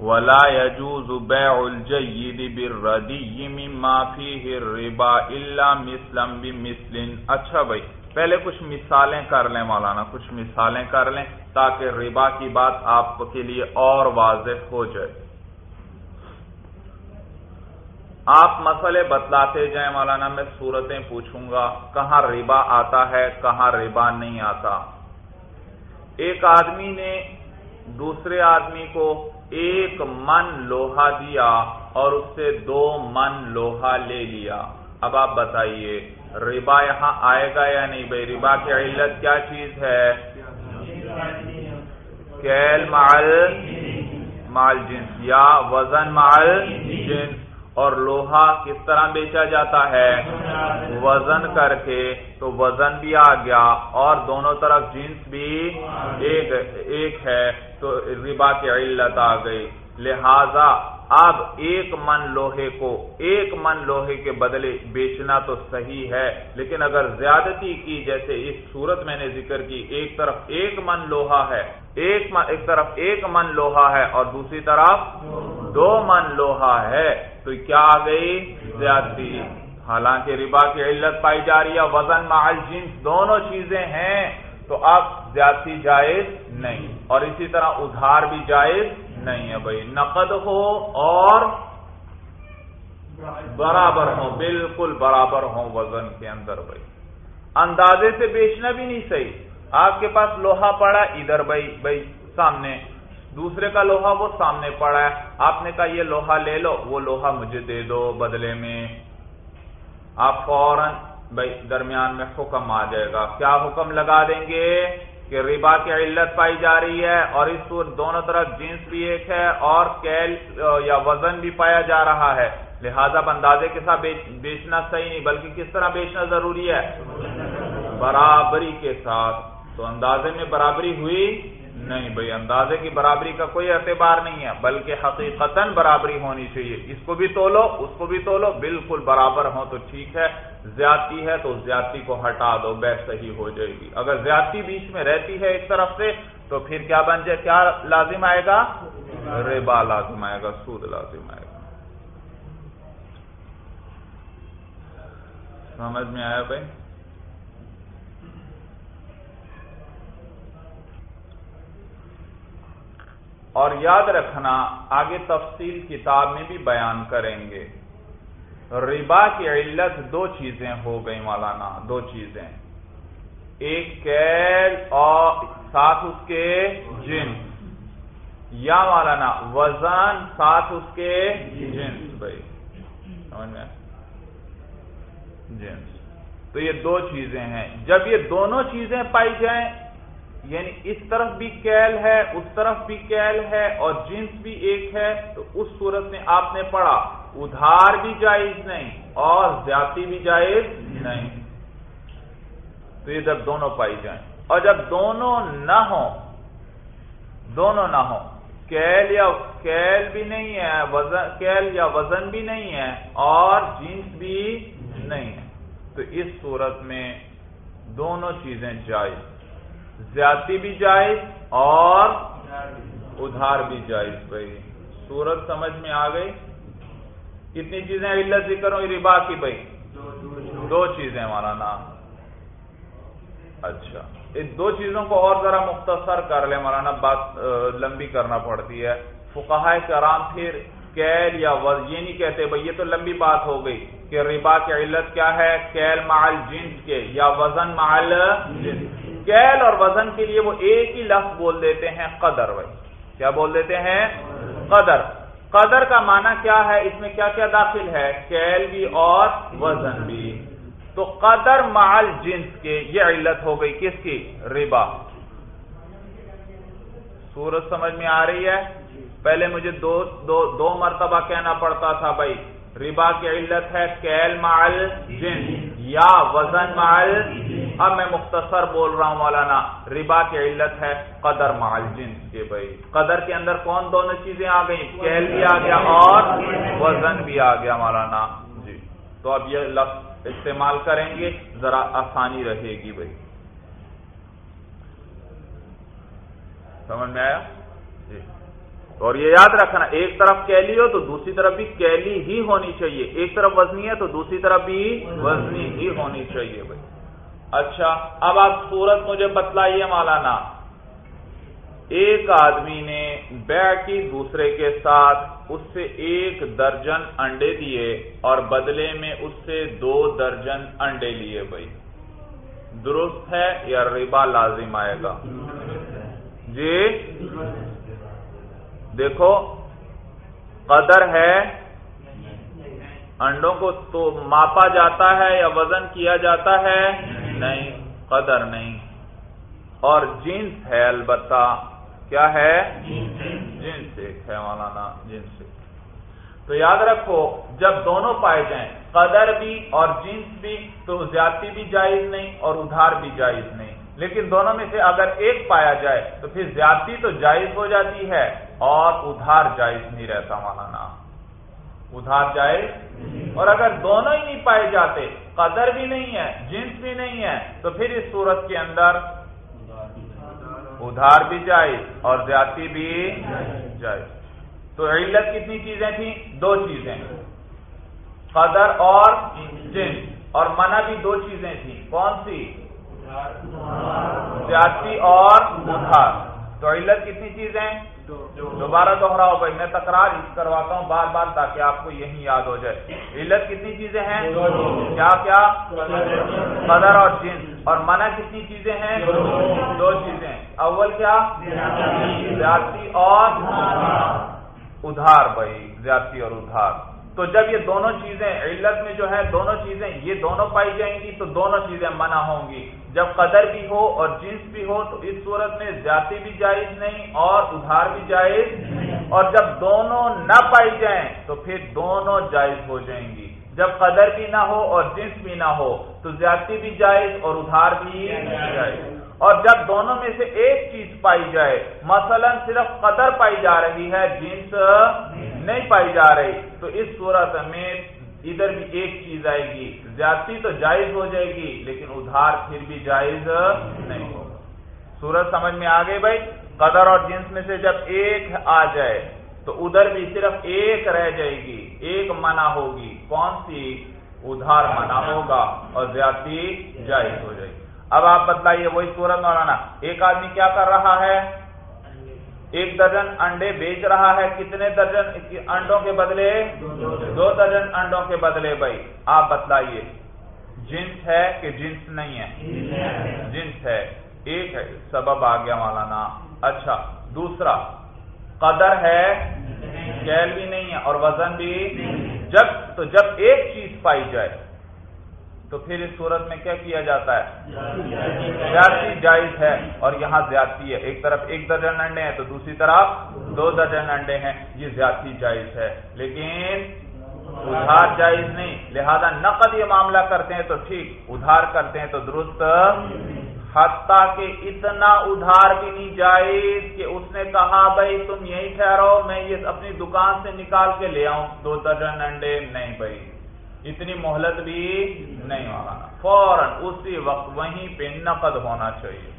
ولا يجوز بيع الجيد بالردي مما فيه الربا الا مثلا بمثل. اچھا بھائی، پہلے کچھ مثالیں کر لیں مولانا، کچھ مثالیں کر لیں تاکہ ربا کی بات آپ کے لیے اور واضح ہو جائے۔ آپ مسئلے بتلاتے جائیں مولانا، میں صورتیں پوچھوں گا، کہاں ربا آتا ہے، کہاں ربا نہیں آتا۔ ایک آدمی نے دوسرے آدمی کو ایک من لوہا دیا اور اس سے دو من لوہا لے لیا۔ اب آپ بتائیے، ربا یہاں آئے گا یا نہیں بھائی؟ ربا کی علت کیا چیز ہے؟ کیل مال مال جنس، یا وزن مال، جنس۔ اور لوہا کس طرح بیچا جاتا ہے؟ وزن کر کے تو وزن بھی آ گیا اور دونوں طرف جنس بھی ایک ایک ہے۔ تو ربا کی علت آ گئی۔ لہذا اب ایک من لوہے کو ایک من لوہے کے بدلے بیچنا تو صحیح ہے، لیکن اگر زیادتی کی، جیسے اس صورت میں نے ذکر کی، ایک طرف ایک من لوہا ہے، ایک من ایک طرف ایک من لوہا ہے اور دوسری طرف دو من لوہا ہے، تو کیا آ گئی؟ زیادتی۔ حالانکہ ربا کی علت پائی جا رہی ہے، وزن محل جنس دونوں چیزیں ہیں، تو اب زیادتی جائز نہیں۔ اور اسی طرح ادھار بھی جائز نہیں ہے بھائی، نقد ہو اور برابر ہو، بالکل برابر ہو وزن کے اندر بھائی۔ اندازے سے بیچنا بھی نہیں صحیح۔ آپ کے پاس لوہا پڑا ادھر بھائی بھائی سامنے۔ دوسرے کا لوہا وہ سامنے پڑا ہے۔ آپ نے کہا یہ لوہا لے لو، وہ لوہا مجھے دے دو بدلے میں۔ آپ فوراً بھائی درمیان میں حکم آ جائے گا۔ کیا حکم لگا دیں گے؟ کہ ربا کی علت پائی جا رہی ہے اور اس صورت دونوں طرف جنس بھی ایک ہے اور کیل یا وزن بھی پایا جا رہا ہے۔ لہذا اندازے کے ساتھ بیچنا صحیح نہیں، بلکہ کس طرح بیچنا ضروری ہے؟ برابری کے ساتھ۔ تو اندازے میں برابری ہوئی نہیں بھائی اندازے کی برابری کا کوئی اعتبار نہیں ہے، بلکہ حقیقت برابری ہونی چاہیے۔ اس کو بھی تولو، اس کو بھی تولو، بالکل برابر ہو تو ٹھیک ہے، زیادتی ہے تو زیادتی کو ہٹا دو، بے صحیح ہو جائے گی۔ اگر زیادتی بیچ میں رہتی ہے ایک طرف سے، تو پھر کیا بن جائے؟ کیا لازم آئے گا؟ ریبا لازم آئے گا، سود لازم آئے گا۔ سمجھ میں آیا بھائی اور یاد رکھنا، آگے تفصیل کتاب میں بھی بیان کریں گے۔ ربا کی علت دو چیزیں ہو گئی مولانا، دو چیزیں۔ ایک کیل اور ساتھ اس کے جنس یا مولانا، وزن، ساتھ اس کے جنس بھائی۔ سمجھ میں؟ جنس۔ تو یہ دو چیزیں ہیں۔ جب یہ دونوں چیزیں پائی جائیں یعنی اس طرف بھی کیل ہے، اس طرف بھی کیل ہے اور جنس بھی ایک ہے، تو اس صورت میں آپ نے پڑھا، ادھار بھی جائز نہیں اور زیادتی بھی جائز نہیں۔ تو یہ جب دونوں پائی جائیں۔ اور جب دونوں نہ ہوں، دونوں نہ ہوں، کیل یا کیل بھی نہیں ہے، وزن، کیل یا وزن بھی نہیں ہے اور جنس بھی نہیں ہے، تو اس صورت میں دونوں چیزیں جائز۔ زیادتی بھی جائز اور ادھار بھی جائز بھائی. سورت سمجھ میں آ گئی؟ کتنی چیزیں علت ذکر ہوں ربا کی بھائی. دو چیزیں ہمارا نام. اچھا. ان دو چیزوں کو اور ذرا مختصر کر لیں مولانا بات لمبی کرنا پڑتی ہے. فقہ کرام پھر کیل یا وز، یہ نہیں کہتے بھائی، یہ تو لمبی بات ہو گئی کہ ربا کی علت کیا ہے؟ کیل مال جنس کے یا وزن مال جنس کیل اور وزن کے لیے وہ ایک ہی لفظ بول دیتے ہیں قدر بھائی کیا بول دیتے ہیں؟ قدر۔ قدر کا معنی کیا ہے؟ اس میں کیا کیا داخل ہے؟ کیل بھی اور وزن بھی۔ تو قدر مال جنس کے یہ علت ہو گئی کس کی؟ ربا۔ سورج سمجھ میں آ رہی ہے؟ پہلے مجھے دو دو دو مرتبہ کہنا پڑتا تھا بھائی۔ ربا کی علت ہے کیل مال جنس یا وزن مال اب میں مختصر بول رہا ہوں، مولانا، ربا کی علت ہے قدر مال جنس کے بھائی۔ قدر کے اندر کون دونوں چیزیں آ گئی کیل بھی آ گیا اور وزن بھی آ گیا، مولانا۔ جی۔ تو اب یہ لفظ استعمال کریں گے، ذرا آسانی رہے گی بھائی۔ سمجھ میں آیا؟ جی۔ اور یہ یاد رکھنا، ایک طرف کیلی ہو تو دوسری طرف بھی کیلی ہی ہونی چاہیے۔ ایک طرف وزنی ہے تو دوسری طرف بھی وزنی ہی ہونی چاہیے بھائی۔ اچھا اب آپ صورت مجھے بتلائیے مولانا۔ ایک آدمی نے بے کی دوسرے کے ساتھ اس سے ایک درجن انڈے دیے اور بدلے میں اس سے دو درجن انڈے لیے بھائی۔ درست ہے یا ربا لازم آئے گا؟ جی؟ دیکھو، قدر ہے۔ انڈوں کو تو ماپا جاتا ہے یا وزن کیا جاتا ہے؟ نہیں، قدر نہیں۔ اور جنس ہے البتہ، کیا ہے؟ جنس ایک ہے مولانا، جنس تو یاد رکھو، جب دونوں پائے جائیں، قدر بھی اور جنس بھی، تو زیادتی بھی جائز نہیں اور ادھار بھی جائز نہیں۔ لیکن دونوں میں سے اگر ایک پایا جائے، تو پھر زیادتی تو جائز ہو جاتی ہے اور ادھار جائز نہیں رہتا مولانا۔ ادھار جائز اور اگر دونوں ہی نہیں پائے جاتے، قدر بھی نہیں ہے، جنس بھی نہیں ہے، تو پھر اس صورت کے اندر ادھار بھی جائز اور زیادتی بھی جائز تو علت کتنی چیزیں تھیں؟ دو چیزیں۔ قدر اور جنس۔ اور منع بھی دو چیزیں تھیں۔ کون سی؟ زیادتی اور ادھار۔ تو علت کتنی چیزیں؟ دوبارہ دوہراؤ بھائی، میں تکرار کرواتا ہوں بار بار تاکہ آپ کو یہی یاد ہو جائے۔ علت کتنی چیزیں ہیں؟ کیا کیا؟ قدر اور جنس اور منع کتنی چیزیں ہیں؟ دو چیزیں اول کیا؟ زیادتی اور ادھار بھائی، زیادتی اور ادھار۔ تو جب یہ دونوں چیزیں علت میں جو ہے، دونوں چیزیں، یہ دونوں پائی جائیں گی تو دونوں چیزیں منع ہوں گی۔ جب قدر بھی ہو اور جنس بھی ہو تو اس صورت میں زیادتی بھی جائز نہیں اور ادھار بھی جائز اور جب دونوں نہ پائی جائیں تو پھر دونوں جائز ہو جائیں گی۔ جب قدر بھی نہ ہو اور جنس بھی نہ ہو تو زیادتی بھی جائز اور ادھار بھی جائز۔ اور جب دونوں میں سے ایک چیز پائی جائے، مثلا صرف قدر پائی جا رہی ہے، جنس نہیں پائی جا رہی، تو اس صورت میں ادھر بھی ایک چیز آئے گی۔ زیادتی تو جائز ہو جائے گی، لیکن ادھار پھر بھی جائز نہیں ہوگا۔ سورج سمجھ میں آ گئی بھائی؟ قدر اور جنس میں سے جب ایک آ جائے، تو ادھر بھی صرف ایک رہ جائے گی، ایک منع ہوگی۔ کون سی؟ ادھار منع ہوگا اور زیادتی جائز ہو جائے گی۔ اب آپ بتلائیے، وہی سورج مولانا، ایک آدمی کیا کر رہا ہے؟ ایک درجن انڈے بیچ رہا ہے کتنے درجن؟ انڈوں کے بدلے؟ دو درجن انڈوں کے بدلے بھائی۔ آپ بتلائیے۔ جنس ہے کہ جنس نہیں ہے؟ جنس ہے۔ ایک ہے سبب آ گیا مولانا۔ اچھا دوسرا۔ قدر ہے؟ کیل بھی نہیں ہے اور وزن بھی؟ جب تو جب ایک چیز پائی جائے تو پھر اس صورت میں کیا کیا جاتا ہے؟ زیادتی جائز ہے۔ اور یہاں زیادتی ہے۔ ایک طرف ایک درجن انڈے ہیں تو دوسری طرف دو درجن انڈے ہیں۔ یہ زیادتی جائز ہے۔ لیکن ادھار جائز نہیں۔ لہذا نقد یہ معاملہ کرتے ہیں تو ٹھیک۔ ادھار کرتے ہیں تو درست۔ حتیٰ کہ اتنا ادھار بھی نہیں جائز کہ اس نے کہا بھائی تم یہی ٹھہرو میں یہ اپنی دکان سے نکال کے لے آؤں۔ دو درجن انڈے نہیں بھائی۔ اتنی مہلت بھی نہیں ہوگا۔ فوراً اسی وقت وہیں پہ نقد ہونا چاہیے۔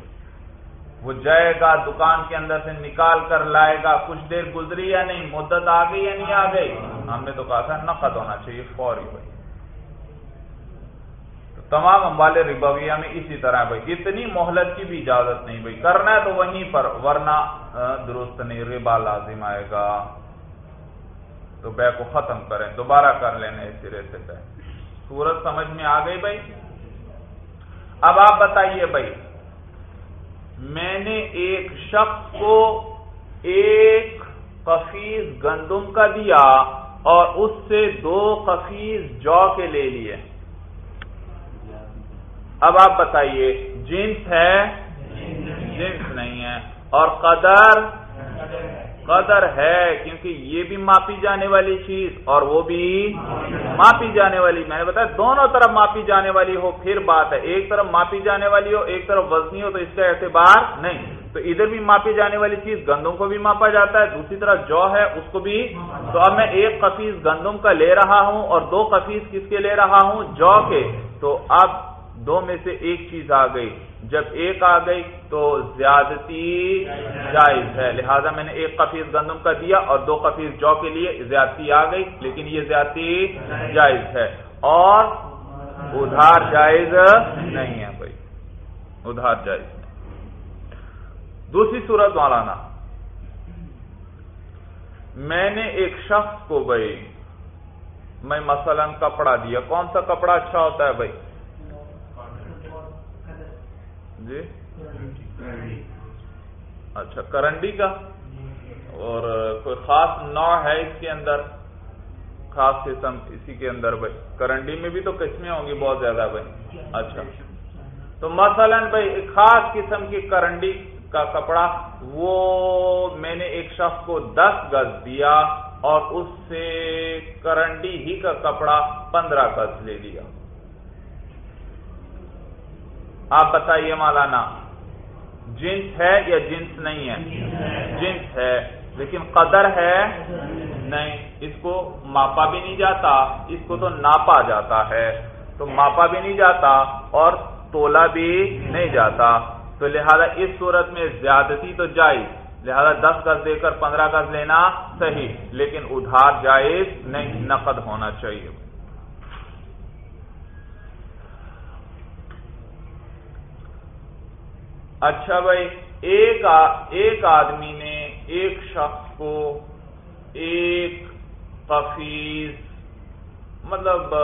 وہ جائے گا دکان کے اندر سے نکال کر لائے گا۔ کچھ دیر گزری یا نہیں، مدت آ گئی یا نہیں آ گئی؟ ہم نے تو کہا تھا نقد ہونا چاہیے فوری بھائی تو تمام امبال ربویہ میں اسی طرح بھائی، اتنی مہلت کی بھی اجازت نہیں بھائی۔ کرنا ہے تو وہیں پر، ورنہ درست نہیں، ربا لازم آئے گا۔ تو بے کو ختم کریں، دوبارہ کر لینے سرے سے بے۔ سورج سمجھ میں آ گئی بھائی؟ اب آپ بتائیے بھائی، میں نے ایک شخص کو ایک کفیز گندم کا دیا اور اس سے دو کفیز جو کے لے لیے۔ اب آپ بتائیے، جنس ہے؟ جنس نہیں ہے۔ اور قدر؟ قدر ہے کیونکہ یہ بھی ماپی جانے والی چیز اور وہ بھی ماپی جانے والی۔ میں نے بتایا دونوں طرف ماپی جانے والی ہو، پھر بات ہے ایک طرف ماپی جانے والی ہو، ایک طرف وزنی ہو، تو اس کا اعتبار نہیں۔ تو ادھر بھی ماپی جانے والی چیز گندم کو بھی ماپا جاتا ہے، دوسری طرف جو ہے اس کو بھی۔ تو اب میں ایک کفیز گندم کا لے رہا ہوں اور دو کفیز کس کے لے رہا ہوں؟ جو کے۔ تو اب دو میں سے ایک چیز آ گئی۔ جب ایک آ گئی تو زیادتی جائز ہے۔ لہذا میں نے ایک کفیز گندم کا دیا اور دو کفیز جو کے لیے زیادتی آ گئی، لیکن یہ زیادتی جائز ہے۔ اور ادھار جائز نہیں ہے بھائی۔ ادھار جائز نہیں۔ دوسری صورت مولانا۔ میں نے ایک شخص کو بھائی، میں مثلا کپڑا دیا۔ کون سا کپڑا اچھا ہوتا ہے بھائی؟ جی؟ اچھا کرنڈی کا؟ اور کوئی خاص نو ہے اس کے اندر؟ خاص قسم اسی کے اندر بھائی. کرنڈی میں بھی تو قسمیں ہوں گی بہت زیادہ بھائی. اچھا. تو مثلا بھائی ایک خاص قسم کی کرنڈی کا کپڑا وہ میں نے ایک شخص کو دس گز دیا اور اس سے کرنڈی ہی کا کپڑا پندرہ گز لے لیا۔ آپ بتائیے مولانا، جنس ہے یا جنس نہیں ہے؟ جنس ہے، لیکن قدر ہے؟ نہیں، اس کو ماپا بھی نہیں جاتا، اس کو تو ناپا جاتا ہے۔ تو ماپا بھی نہیں جاتا اور تولا بھی نہیں جاتا۔ تو لہذا اس صورت میں زیادتی تو جائز، لہذا دس گز دے کر پندرہ گز لینا صحیح، لیکن ادھار جائز نہیں، نقد ہونا چاہیے۔ اچھا بھائی، ایک ایک آدمی نے ایک شخص کو ایک قفیز مطلب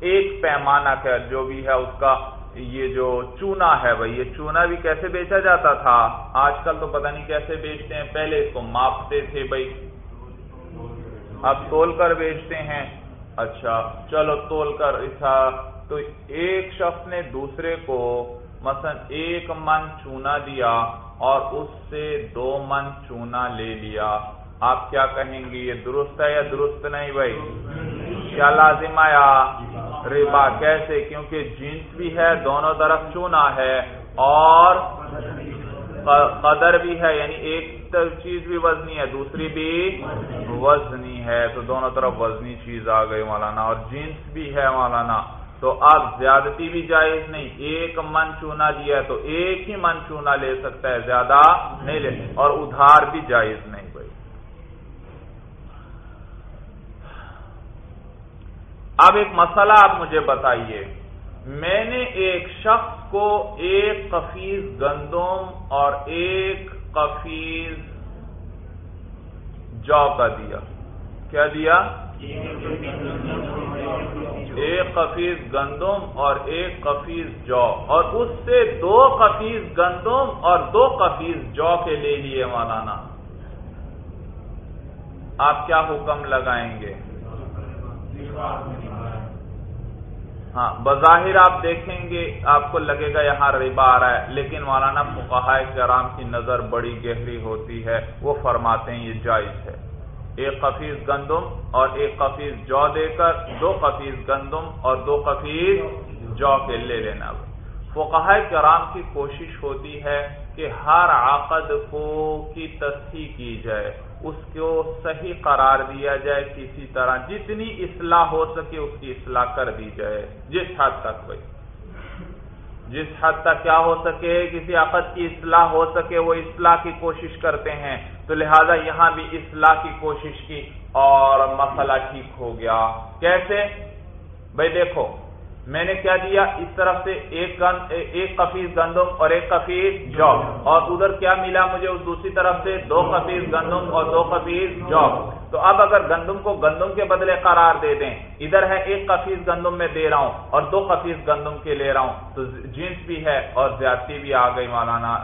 ایک پیمانہ کا جو بھی ہے اس کا، یہ جو چونا ہے بھائی، یہ چونا بھی کیسے بیچا جاتا تھا؟ آج کل تو پتہ نہیں کیسے بیچتے ہیں، پہلے اس کو ماپتے تھے بھائی۔ اب تول کر بیچتے ہیں۔ اچھا چلو تول کر ایسا تو ایک شخص نے دوسرے کو مثلا ایک من چونا دیا اور اس سے دو من چونا لے لیا۔ آپ کیا کہیں گے، یہ درست ہے یا درست نہیں بھائی؟ کیا لازم آیا؟ ربا کیسے؟ کیونکہ جنس بھی ہے، دونوں طرف چونا ہے اور قدر بھی ہے یعنی ایک چیز بھی وزنی ہے، دوسری بھی وزنی ہے۔ تو دونوں طرف وزنی چیز آ گئی مولانا، اور جنس بھی ہے مولانا۔ تو اب زیادتی بھی جائز نہیں۔ ایک من چونا دیا ہے تو ایک ہی من چونا لے سکتا ہے، زیادہ نہیں لے اور ادھار بھی جائز نہیں بھائی۔ اب ایک مسئلہ آپ مجھے بتائیے۔ میں نے ایک شخص کو ایک قفیز گندم اور ایک قفیز جو کا دیا۔ کیا دیا؟ ایک قفیز گندم اور ایک قفیز جو، اور اس سے دو قفیز گندم اور دو قفیز جو کے لے لیے مولانا۔ آپ کیا حکم لگائیں گے؟ ہاں بظاہر آپ دیکھیں گے، آپ کو لگے گا یہاں ربا آ رہا ہے، لیکن مولانا فقہ کرام کی نظر بڑی گہری ہوتی ہے، وہ فرماتے ہیں یہ جائز ہے۔ ایک قفیز گندم اور ایک قفیز جو دے کر، دو قفیز گندم اور دو قفیز جو کے لے لینا۔ فقہ کرام کی کوشش ہوتی ہے کہ ہر عقد کو کی تصحیح کی جائے، اس کو صحیح قرار دیا جائے کسی طرح۔ جتنی اصلاح ہو سکے، اس کی اصلاح کر دی جائے۔ جس حد تک بھائی۔ جس حد تک کیا ہو سکے، کسی عقد کی اصلاح ہو سکے، وہ اصلاح کی کوشش کرتے ہیں۔ تو لہذا یہاں بھی اصلاح کی کوشش کی اور مسئلہ ٹھیک ہو گیا۔ کیسے؟ بھائی دیکھو میں نے کیا دیا؟ اس طرف سے ایک ایک کفیز گندم اور ایک کفیز جو اور ادھر کیا ملا مجھے؟ اس دوسری طرف سے دو کفیز گندم اور دو کفیز جو تو اب اگر گندم کو گندم کے بدلے قرار دے دیں، ادھر ہے ایک کفیز گندم میں دے رہا ہوں اور دو کفیز گندم کے لے رہا ہوں۔ تو جنس بھی ہے اور زیادتی بھی آ گئی، مولانا۔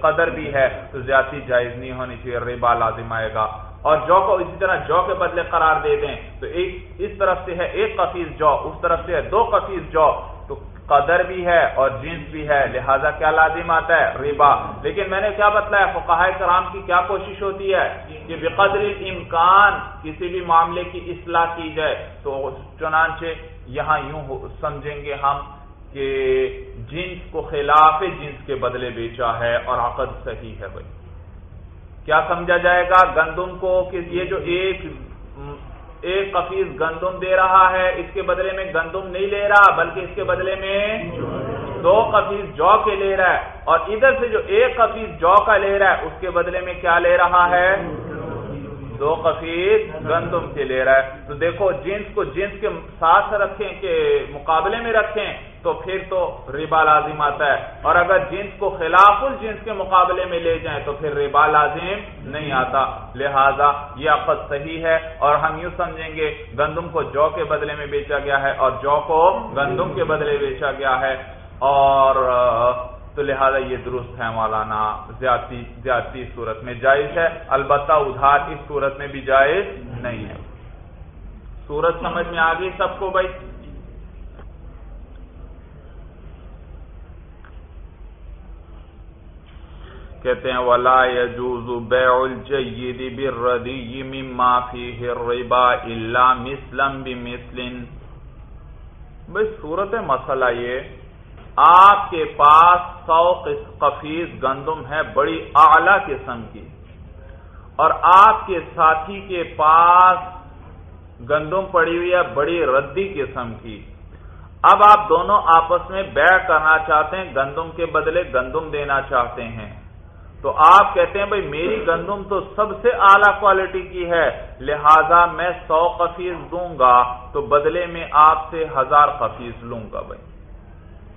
قدر بھی ہے، تو زیادتی جائز نہیں ہونی چاہیے ریبا لازم آئے گا۔ اور جو کو اسی طرح جو کے بدلے قرار دے دیں، تو ایک اس طرف سے ہے ایک قفیز جو، اس طرف سے ہے دو قفیز جو۔ تو قدر بھی ہے اور جنس بھی ہے، لہذا کیا لازم آتا ہے؟ ربا۔ لیکن میں نے کیا بتلایا فقہ کرام کی کیا کوشش ہوتی ہے؟ کہ بقدر امکان کسی بھی معاملے کی اصلاح کی جائے۔ تو چنانچہ یہاں یوں سمجھیں گے ہم کہ جنس کو خلاف جنس کے بدلے بیچا ہے اور عقد صحیح ہے بھائی۔ کیا سمجھا جائے گا گندم کو کہ یہ جو ایک ایک کفیز گندم دے رہا ہے، اس کے بدلے میں گندم نہیں لے رہا، بلکہ اس کے بدلے میں دو کفیس جو کے لے رہا ہے۔ اور ادھر سے جو ایک کفیس جو کا لے رہا ہے، اس کے بدلے میں کیا لے رہا ہے؟ دو کفیز گندم کے لے رہا ہے۔ تو دیکھو، جنس کو جنس کے ساتھ رکھیں کہ مقابلے میں رکھیں، تو پھر تو ربا لازم آتا ہے۔ اور اگر جنس کو خلاف الجنس کے مقابلے میں لے جائیں، تو پھر ربا لازم نہیں آتا۔ لہذا یہ عقد صحیح ہے۔ اور ہم یوں سمجھیں گے، گندم کو جو کے بدلے میں بیچا گیا ہے اور جو کو گندم کے بدلے بیچا گیا ہے۔ اور تو لہذا یہ درست ہے مولانا، زیادتی زیادتی صورت میں جائز ہے، البتہ ادھار اس صورت میں بھی جائز نہیں ہے۔ سورج سمجھ میں آ گئی سب کو بھائی؟ کہتے ہیں، ولا يجوز بيع الجيد بالردي مما فيه الربا الا مثلا بمثل۔ بھئی صورت مسئلہ یہ آپ کے پاس سو قفیز گندم ہے بڑی اعلی قسم کی۔ اور آپ کے ساتھی کے پاس گندم پڑی ہوئی ہے، بڑی ردی قسم کی۔ اب آپ دونوں آپس میں بیع کرنا چاہتے ہیں، گندم کے بدلے گندم دینا چاہتے ہیں۔ تو آپ کہتے ہیں، بھائی، میری گندم تو سب سے اعلی کوالٹی کی ہے، لہذا میں سو قفیز دوں گا، تو بدلے میں آپ سے ہزار قفیز لوں گا بھائی۔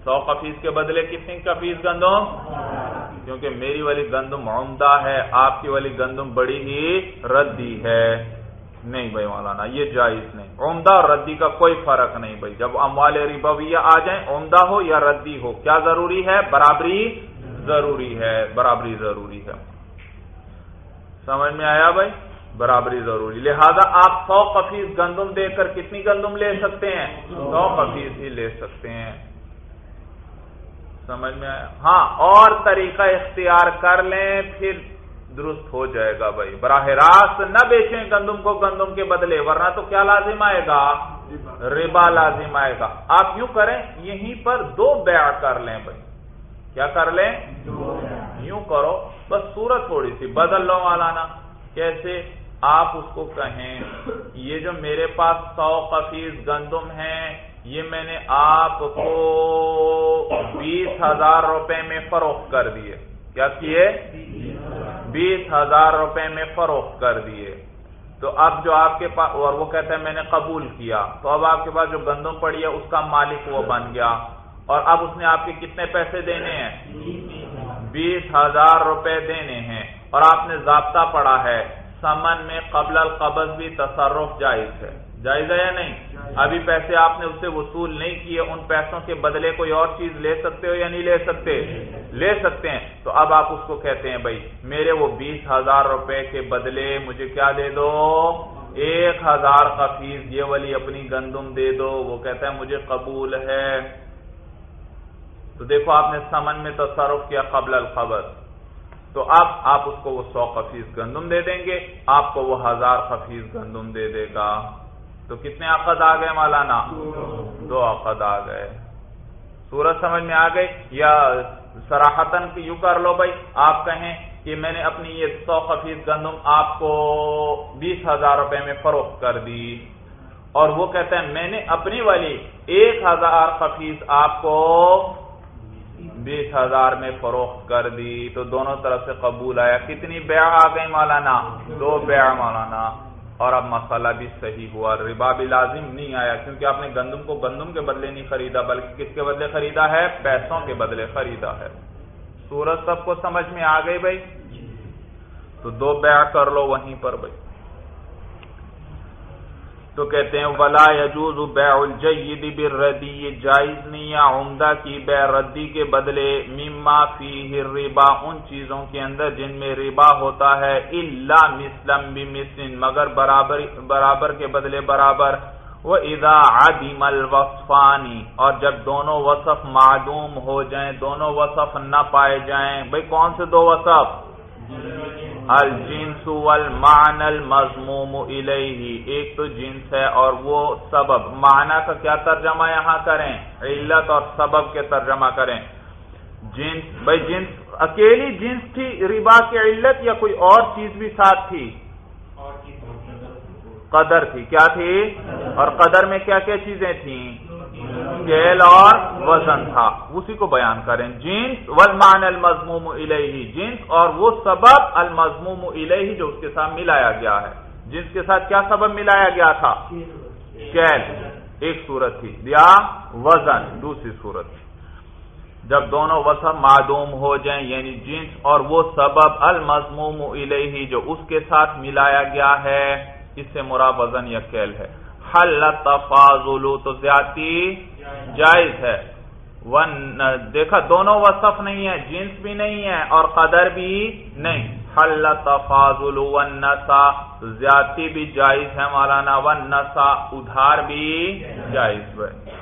سو قفیز کے بدلے کتنی قفیز گندم؟ کیونکہ میری والی گندم عمدہ ہے، آپ کی والی گندم بڑی ہی ردی ہے۔ نہیں بھائی مولانا، یہ جائز نہیں۔ عمدہ اور ردی کا کوئی فرق نہیں بھائی۔ جب اموال ربویہ آ جائیں، عمدہ ہو یا ردی ہو، کیا ضروری ہے؟ برابری ضروری ہے، برابری ضروری ہے۔ سمجھ میں آیا بھائی؟ برابری ضروری۔ لہذا آپ سو قفیز گندم دے کر کتنی گندم لے سکتے ہیں؟ سو قفیز ہی لے سکتے ہیں۔ سمجھ میں آیا؟ ہاں اور طریقہ اختیار کر لیں پھر درست ہو جائے گا بھائی۔ براہ راست نہ بیچیں گندم کو گندم کے بدلے ورنہ تو کیا لازم آئے گا؟ ربا۔ لازم آئے گا۔ آپ یوں کریں یہیں پر دو بیع کر لیں بھائی۔ کیا کر لیں؟ یوں کرو۔ بس صورت تھوڑی سی بدل لو مولانا۔ کیسے؟ آپ اس کو کہیں یہ جو میرے پاس سو قفیز گندم ہیں یہ میں نے آپ کو بیس ہزار روپے میں فروخت کر دیے۔ کیا کیے؟ بیس ہزار روپے میں فروخت کر دیے۔ تو اب جو آپ کے پاس اور وہ کہتے ہیں میں نے قبول کیا۔ تو اب آپ کے پاس جو گندم پڑی ہے، اس کا مالک وہ بن گیا۔ اور اب اس نے آپ کے کتنے پیسے دینے ہیں؟ بیس ہزار روپے دینے ہیں۔ اور آپ نے ضابطہ پڑا ہے، سمن میں قبل القبض بھی تصرف جائز ہے۔ جائز ہے یا نہیں؟ ابھی پیسے آپ نے اسے وصول نہیں کیے، ان پیسوں کے بدلے کوئی اور چیز لے سکتے ہو یا نہیں لے سکتے؟ لے سکتے ہیں۔ تو اب آپ اس کو کہتے ہیں، بھائی، میرے وہ بیس ہزار روپے کے بدلے مجھے کیا دے دو؟ ایک ہزار کا فیس، یہ والی اپنی گندم دے دو۔ وہ کہتا ہے، مجھے قبول ہے۔ تو دیکھو، آپ نے سمن میں تصرف کیا قبل الخبر۔ تو اب آپ اس کو وہ سو خفیز گندم دے دیں گے۔ آپ کو وہ ہزار خفیز گندم دے دے گا۔ تو کتنے عقد آ گئے مولانا؟ دو عقد آ گئے۔ سورج سمجھ میں آ گئی؟ یا سراہتن یوں کر لو بھائی، آپ کہیں کہ میں نے اپنی یہ سو خفیز گندم آپ کو بیس ہزار روپے میں فروخت کر دی۔ اور وہ کہتے ہیں، میں نے اپنی والی ایک ہزار خفیز آپ کو بیس ہزار میں فروخت کر دی۔ تو دونوں طرف سے قبول آیا۔ کتنی بیع آ گئی مولانا؟ دو بیع مولانا۔ اور اب مسئلہ بھی صحیح ہوا۔ ربا بھی لازم نہیں آیا کیونکہ آپ نے گندم کو گندم کے بدلے نہیں خریدا، بلکہ کس کے بدلے خریدا ہے؟ پیسوں کے بدلے خریدا ہے۔ سورج سب کو سمجھ میں آ گئی بھائی؟ تو دو بیع کر لو وہیں پر بھائی۔ تو کہتے ہیں، ولا یجوز بیع الجید بالردی یہ جائز نہیں یا عمدہ کی بیع ردی کے بدلے، مما فیہ الربا، ان چیزوں کے اندر جن میں ربا ہوتا ہے الا مسلم بمثل، مگر برابر برابر کے بدلے برابر. وہ اذا عدم الوصفانی اور جب دونوں وصف معدوم ہو جائیں، دونوں وصف نہ پائے جائیں بھئی کون سے دو وصف؟ الجنس والمعنى المضموم الیہ ایک تو جنس ہے اور وہ سبب. معنی کا کیا ترجمہ یہاں کریں؟ علت اور سبب کے ترجمہ کریں. جنس بھائی جنس اکیلی جنس تھی ربا کی علت یا کوئی اور چیز بھی ساتھ تھی؟ قدر تھی. کیا تھی؟ اور قدر میں کیا کیا چیزیں تھیں؟ اسکیل اور وزن تھا۔ اسی کو بیان کریں۔ جنس والمان المضموم الیہ۔ جنس اور وہ سبب المضموم الیہ جو اس کے ساتھ ملایا گیا ہے۔ جنس کے ساتھ کیا سبب ملایا گیا تھا؟ اسکیل ایک صورت تھی۔ یا وزن۔ دوسری صورت۔ جب دونوں وصف معدوم ہو جائیں یعنی جنس اور وہ سبب المضموم الیہ جو اس کے ساتھ ملایا گیا ہے، اس سے مراد وزن یا کیل ہے۔ حل تفاضل، تو زیادتی جائز ہے۔ ون، دیکھا، دونوں وصف نہیں ہے جنس بھی نہیں ہے اور قدر بھی نہیں۔ حل تفاضل والنسا زیادتی بھی جائز ہے مولانا والنسا ادھار بھی جائز ہے۔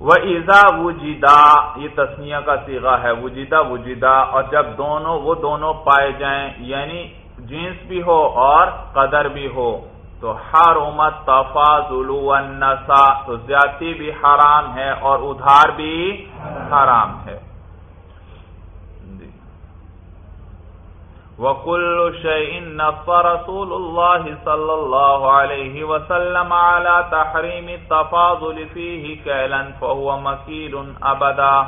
وَإِذَا وُجِدَا، یہ تسنیہ کا سیغہ ہے وجیدہ وجیدہ اور جب دونوں، وہ دونوں پائے جائیں یعنی جنس بھی ہو اور قدر بھی ہو۔ تو حرمت تفاضل والنسا تو زیادتی بھی حرام ہے اور ادھار بھی حرام ہے۔ جی۔ وكل شيء نص رسول الله صلى الله عليه وسلم على تحريم التفاضل فيه كيلا فهو مكيل ابدا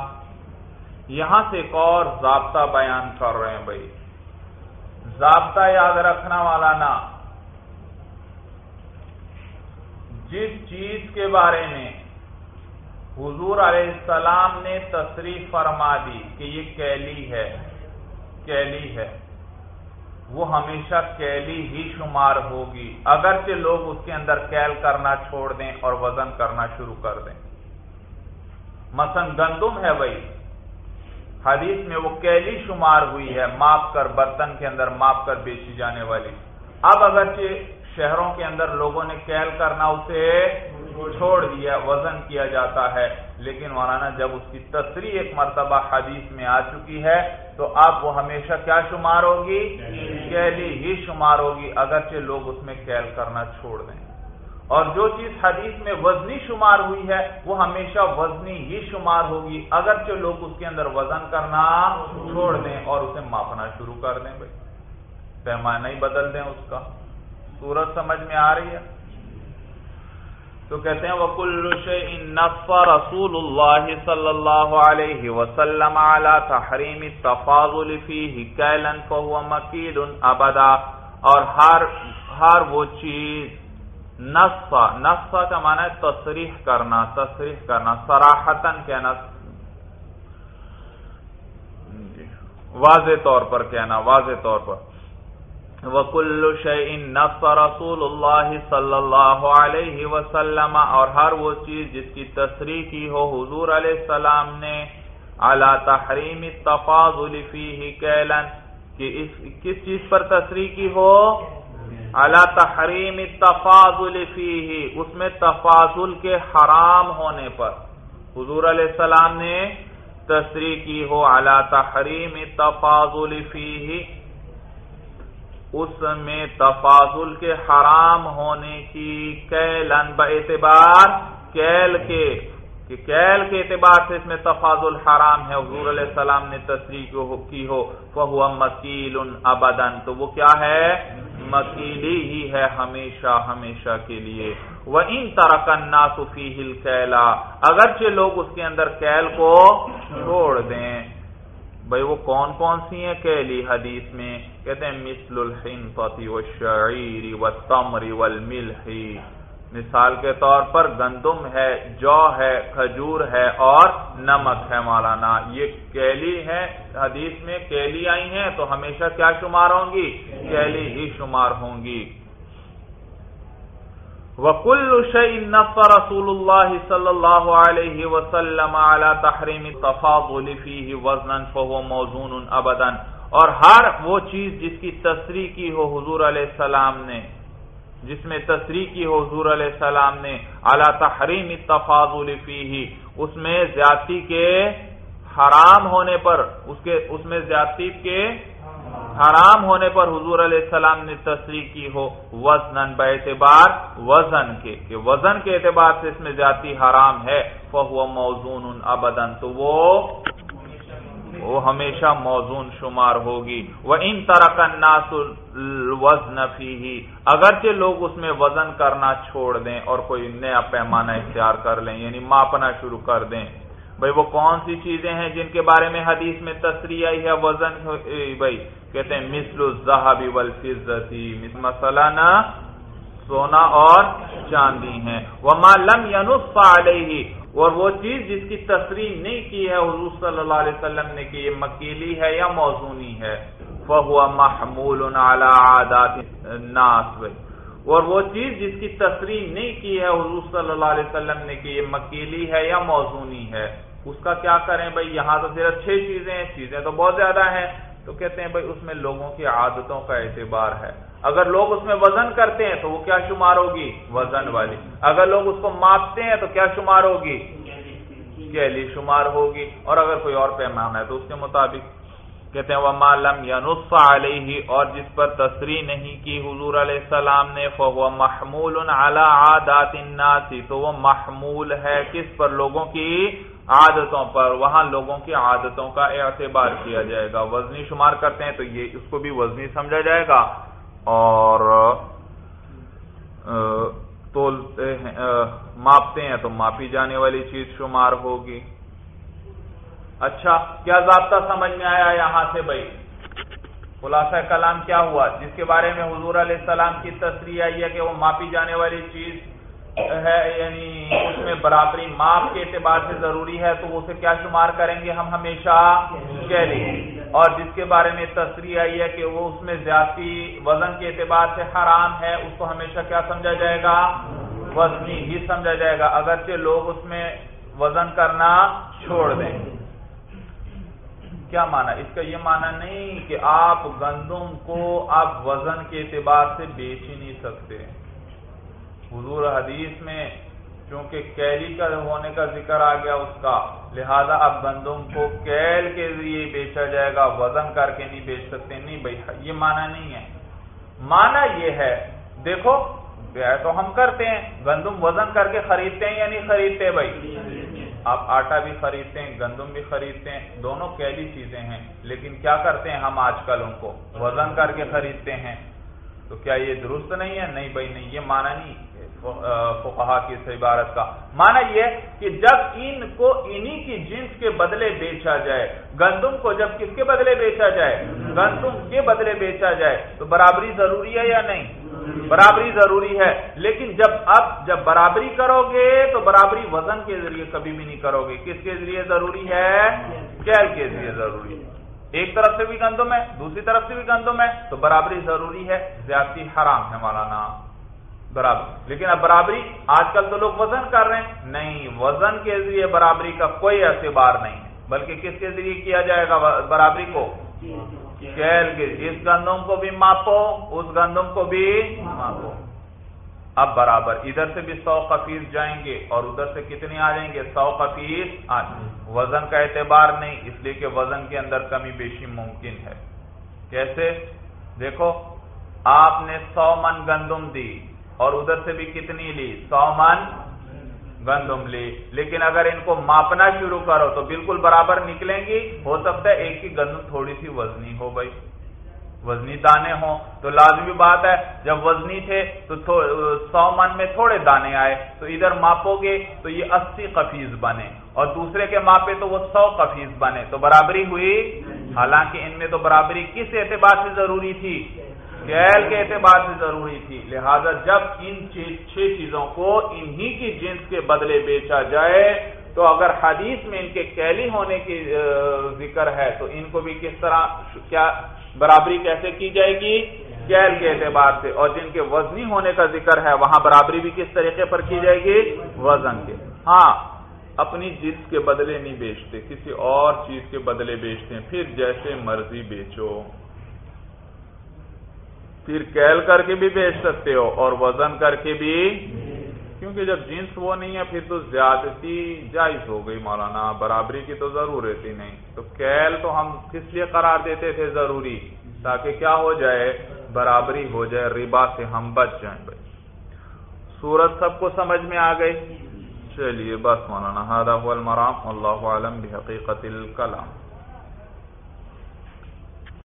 یہاں سے ایک اور ضابطہ بیان کر رہے ہیں بھائی۔ ضابطہ یاد رکھنا والا نا۔ جس چیز کے بارے میں حضور علیہ السلام نے تصریف فرما دی کہ یہ کیلی ہے کیلی ہے، وہ ہمیشہ کیلی ہی شمار ہوگی، اگرچہ لوگ اس کے اندر کیل کرنا چھوڑ دیں اور وزن کرنا شروع کر دیں۔ مثلا گندم ہے بھائی، حدیث میں وہ کیلی شمار ہوئی ہے، ماپ کر برتن کے اندر ماپ کر بیچی جانے والی۔ اب اگرچہ شہروں کے اندر لوگوں نے کیل کرنا اسے چھوڑ دیا، وزن کیا جاتا ہے۔ لیکن مولانا، جب اس کی تصریح ایک مرتبہ حدیث میں آ چکی ہے، تو اب وہ ہمیشہ کیا شمار ہوگی؟ کیلی ہی شمار ہوگی، اگرچہ لوگ اس میں کیل کرنا چھوڑ دیں۔ اور جو چیز حدیث میں وزنی شمار ہوئی ہے، وہ ہمیشہ وزنی ہی شمار ہوگی، اگرچہ لوگ اس کے اندر وزن کرنا چھوڑ دیں اور اسے ماپنا شروع کر دیں بھائی۔ پیمانہ ہی بدل دیں اس کا۔ صورت سمجھ میں آ رہی ہے؟ تو کہتے ہیں وکل نف رسول اللہ صلی اللہ علیہ وسلم على تحریم التفاضل فيه كيلا فهو مكيل ابدا اور ہر ہر وہ چیز نصفہ نصفہ کا معنی ہے تصریح کرنا تصریح کرنا سراحتن کہنا۔ واضح طور پر کہنا، واضح طور پر۔ وکل شعین نف رسول اللہ صلی اللہ علیہ وسلم اور ہر وہ چیز جس کی تصریح کی ہو حضور علیہ السلام نے اعلی تحریم تفاضل فیہ کیلن کہ اس کس چیز پر تصریح کی ہو؟ اعلی تحریم تفاضل فیہ اس میں تفاضل کے حرام ہونے پر حضور علیہ السلام نے تصریح کی ہو اعلی تحریم تفاضل فیہ اس میں تفاضل کے حرام ہونے کی کیلن اعتبار کیل کے، کہ کیل کے اعتبار سے اس میں تفاضل حرام ہے، حضور علیہ السلام نے تصریح کی ہو وہ مکیل ابدن تو وہ کیا ہے؟ مکیلی ہی ہے ہمیشہ ہمیشہ کے لیے۔ وہ ان طرح کا فی ہل کیلا اگرچہ لوگ اس کے اندر کیل کو چھوڑ دیں۔ بھائی وہ کون کون سی ہیں کیلی حدیث میں کہتے ہیں، مثل الحنطتی والشعیر والتمر والملح مثال کے طور پر گندم ہے، جو ہے، کھجور ہے اور نمک ہے مولانا۔ یہ کیلی ہے، حدیث میں کیلی آئی ہیں تو ہمیشہ کیا شمار ہوں گی؟ کیلی ہی شمار ہوں گی۔ وکل شعی نف رسول اللہ صلی اللہ علیہ وسلم على تحریم التفاضل فيه وزنا فهو موزون ابدا اور ہر وہ چیز جس کی تصریح کی ہو حضور علیہ السلام نے، جس میں تصریح کی ہو حضور علیہ السلام نے اعلی تحریم التفاضل فيه، اس میں زیادتی کے حرام ہونے پر، اس کے، اس میں زیادتی کے حرام ہونے پر حضور علیہ السلام نے تصریح کی ہو وزن اعتبار وزن کے، کہ وزن کے اعتبار سے اس میں زیادتی حرام ہے، فہو موزون ابدن تو وہ وہ ہمیشہ موزون شمار ہوگی۔ وہ ان طرح کا ناسل وزن فی اگرچہ لوگ اس میں وزن کرنا چھوڑ دیں اور کوئی نیا پیمانہ اختیار کر لیں یعنی ماپنا شروع کر دیں۔ بھائی وہ کون سی چیزیں ہیں جن کے بارے میں حدیث میں تصریح آئی ہے وزن بھائی کہتے ہیں مثل الزہبی والفزتی مثلا سونا اور چاندی ہیں۔ وما لم ينص علیہ، اور وہ چیز جس کی تصریح نہیں کی ہے، حضور صلی اللہ علیہ وسلم نے کہ یہ مکیلی ہے یا موزونی ہے۔ فهو محمول على عادات الناس، بھائی۔ اور وہ چیز جس کی تصریح نہیں کی ہے، حضور صلی اللہ علیہ وسلم نے کہ یہ مکیلی ہے یا موزونی ہے، اس کا کیا کریں بھائی؟ یہاں تو صرف چھ چیزیں ہیں، چیزیں تو بہت زیادہ ہیں۔ تو کہتے ہیں بھائی، اس میں لوگوں کی عادتوں کا اعتبار ہے۔ اگر لوگ اس میں وزن کرتے ہیں تو وہ کیا شمار ہوگی؟ وزن والی۔ اگر لوگ اس کو ماپتے ہیں تو کیا شمار ہوگی؟ کیلی شمار ہوگی۔ اور اگر کوئی اور پیمانہ ہے تو اس کے مطابق۔ کہتے ہیں وہ معلوم یا علیہ اور جس پر تصریح نہیں کی حضور علیہ السلام نے وہ محمول عادات الناس، تو وہ محمول ہے کس پر؟ لوگوں کی عادتوں پر۔ وہاں لوگوں کی عادتوں کا اعتبار کیا جائے گا۔ وزنی شمار کرتے ہیں تو یہ، اس کو بھی وزنی سمجھا جائے گا۔ اور تولتے ہیں ماپتے ہیں تو ماپی جانے والی چیز شمار ہوگی۔ اچھا کیا ضابطہ سمجھ میں آیا یہاں سے بھائی؟ خلاصہ کلام کیا ہوا؟ جس کے بارے میں حضور علیہ السلام کی تصریح آئی ہے کہ وہ ماپی جانے والی چیز ہے یعنی اس میں برابری ماپ کے اعتبار سے ضروری ہے، تو اسے کیا شمار کریں گے؟ ہم ہمیشہ کیلی اور جس کے بارے میں تصریح آئی ہے کہ وہ اس میں زیادتی، وزن کے اعتبار سے حرام ہے، اس کو ہمیشہ کیا سمجھا جائے گا؟ وزنی ہی سمجھا جائے گا، اگرچہ لوگ اس میں وزن کرنا چھوڑ دیں۔ کیا مانا؟ اس کا یہ مانا نہیں کہ آپ گندم کو آپ وزن کے اعتبار سے بیچ ہی نہیں سکتے۔ حضور حدیث میں چونکہ کیلی کا ہونے کا ذکر آ گیا اس کا، لہذا اب گندم کو کیل کے ذریعے بیچا جائے گا، وزن کر کے نہیں بیچ سکتے۔ نہیں بھائی، یہ مانا نہیں ہے۔ مانا یہ ہے، دیکھو تو ہم کرتے ہیں، گندم وزن کر کے خریدتے ہیں یا نہیں خریدتے بھائی؟ آپ آٹا بھی خریدتے ہیں، گندم بھی خریدتے ہیں، دونوں کیلی چیزیں ہیں، لیکن کیا کرتے ہیں ہم آج کل ان کو؟ وزن کر کے خریدتے ہیں۔ تو کیا یہ درست نہیں ہے؟ نہیں بھائی، نہیں، یہ مانا نہیں۔ فقہا کی اس عبارت کا۔ مانا یہ کہ جب ان کو انہی کی جنس کے بدلے بیچا جائے، گندم کو جب کس کے بدلے بیچا جائے؟ گندم کے بدلے بیچا جائے۔ تو برابری ضروری ہے یا نہیں؟ برابری ضروری ہے۔ لیکن جب اب جب برابری کرو گے، تو برابری وزن کے ذریعے کبھی بھی نہیں کرو گے۔ کس کے ذریعے ضروری ہے؟ کیل کے ذریعے ضروری ہے۔ ایک طرف سے بھی گندم ہے، دوسری طرف سے بھی گندم ہے، تو برابری ضروری ہے۔ زیادتی حرام ہے مولانا۔ برابر۔ لیکن اب برابری آج کل تو لوگ وزن کر رہے ہیں۔ نہیں، وزن کے ذریعے برابری کا کوئی اعتبار نہیں ہے۔ بلکہ کس کے ذریعے کیا جائے گا برابری کو؟ کیل کے۔ جس گندم کو بھی ماپو، اس گندم کو بھی ماپو۔ اب برابر۔ ادھر سے بھی سو کفیس جائیں گے اور ادھر سے کتنے آ جائیں گے؟ سو کفیس وزن کا اعتبار نہیں، اس لیے کہ وزن کے اندر کمی بیشی ممکن ہے۔ کیسے؟ دیکھو، آپ نے سو من گندم دی۔ اور ادھر سے بھی کتنی لی؟ سو من گندم لی۔ لیکن اگر ان کو ماپنا شروع کرو تو بالکل برابر نکلیں گی۔ ہو سکتا ہے ایک ہی گندم تھوڑی سی وزنی ہو بھائی۔ وزنی دانے ہوں۔ تو لازمی بات ہے، جب وزنی تھے تو سو من میں تھوڑے دانے آئے۔ تو ادھر ماپو گے تو یہ اسی کفیز بنے۔ اور دوسرے کے ماپے تو وہ سو کفیز بنے۔ تو برابری ہوئی؟ حالانکہ ان میں تو برابری کس اعتبار سے ضروری تھی؟ کیل کے اعتبار سے ضروری تھی، لہذا جب ان چھ چیزوں کو انہی کی جنس کے بدلے بیچا جائے، تو اگر حدیث میں ان کے کیلی ہونے کی ذکر ہے، تو ان کو بھی کس طرح، کیا برابری کیسے کی جائے گی؟ کیل کے اعتبار سے۔ اور جن کے وزنی ہونے کا ذکر ہے، وہاں برابری بھی کس طریقے پر کی جائے گی؟ وزن کے۔ ہاں اپنی جنس کے بدلے نہیں بیچتے، کسی اور چیز کے بدلے بیچتے ہیں، پھر جیسے مرضی بیچو۔ پھر کیل کر کے بھی بیچ سکتے ہو اور وزن کر کے بھی۔ کیونکہ جب جنس وہ نہیں ہے، پھر تو زیادتی جائز ہو گئی مولانا، برابری کی تو ضرورت ہی نہیں۔ تو کیل تو ہم کس لیے قرار دیتے تھے ضروری؟ تاکہ کیا ہو جائے؟ برابری ہو جائے، ربا سے ہم بچ جائیں بھائی۔ سورت سب کو سمجھ میں آ گئی؟ چلیے، بس مولانا المرام اللہ عالم بحقیقت الکلام۔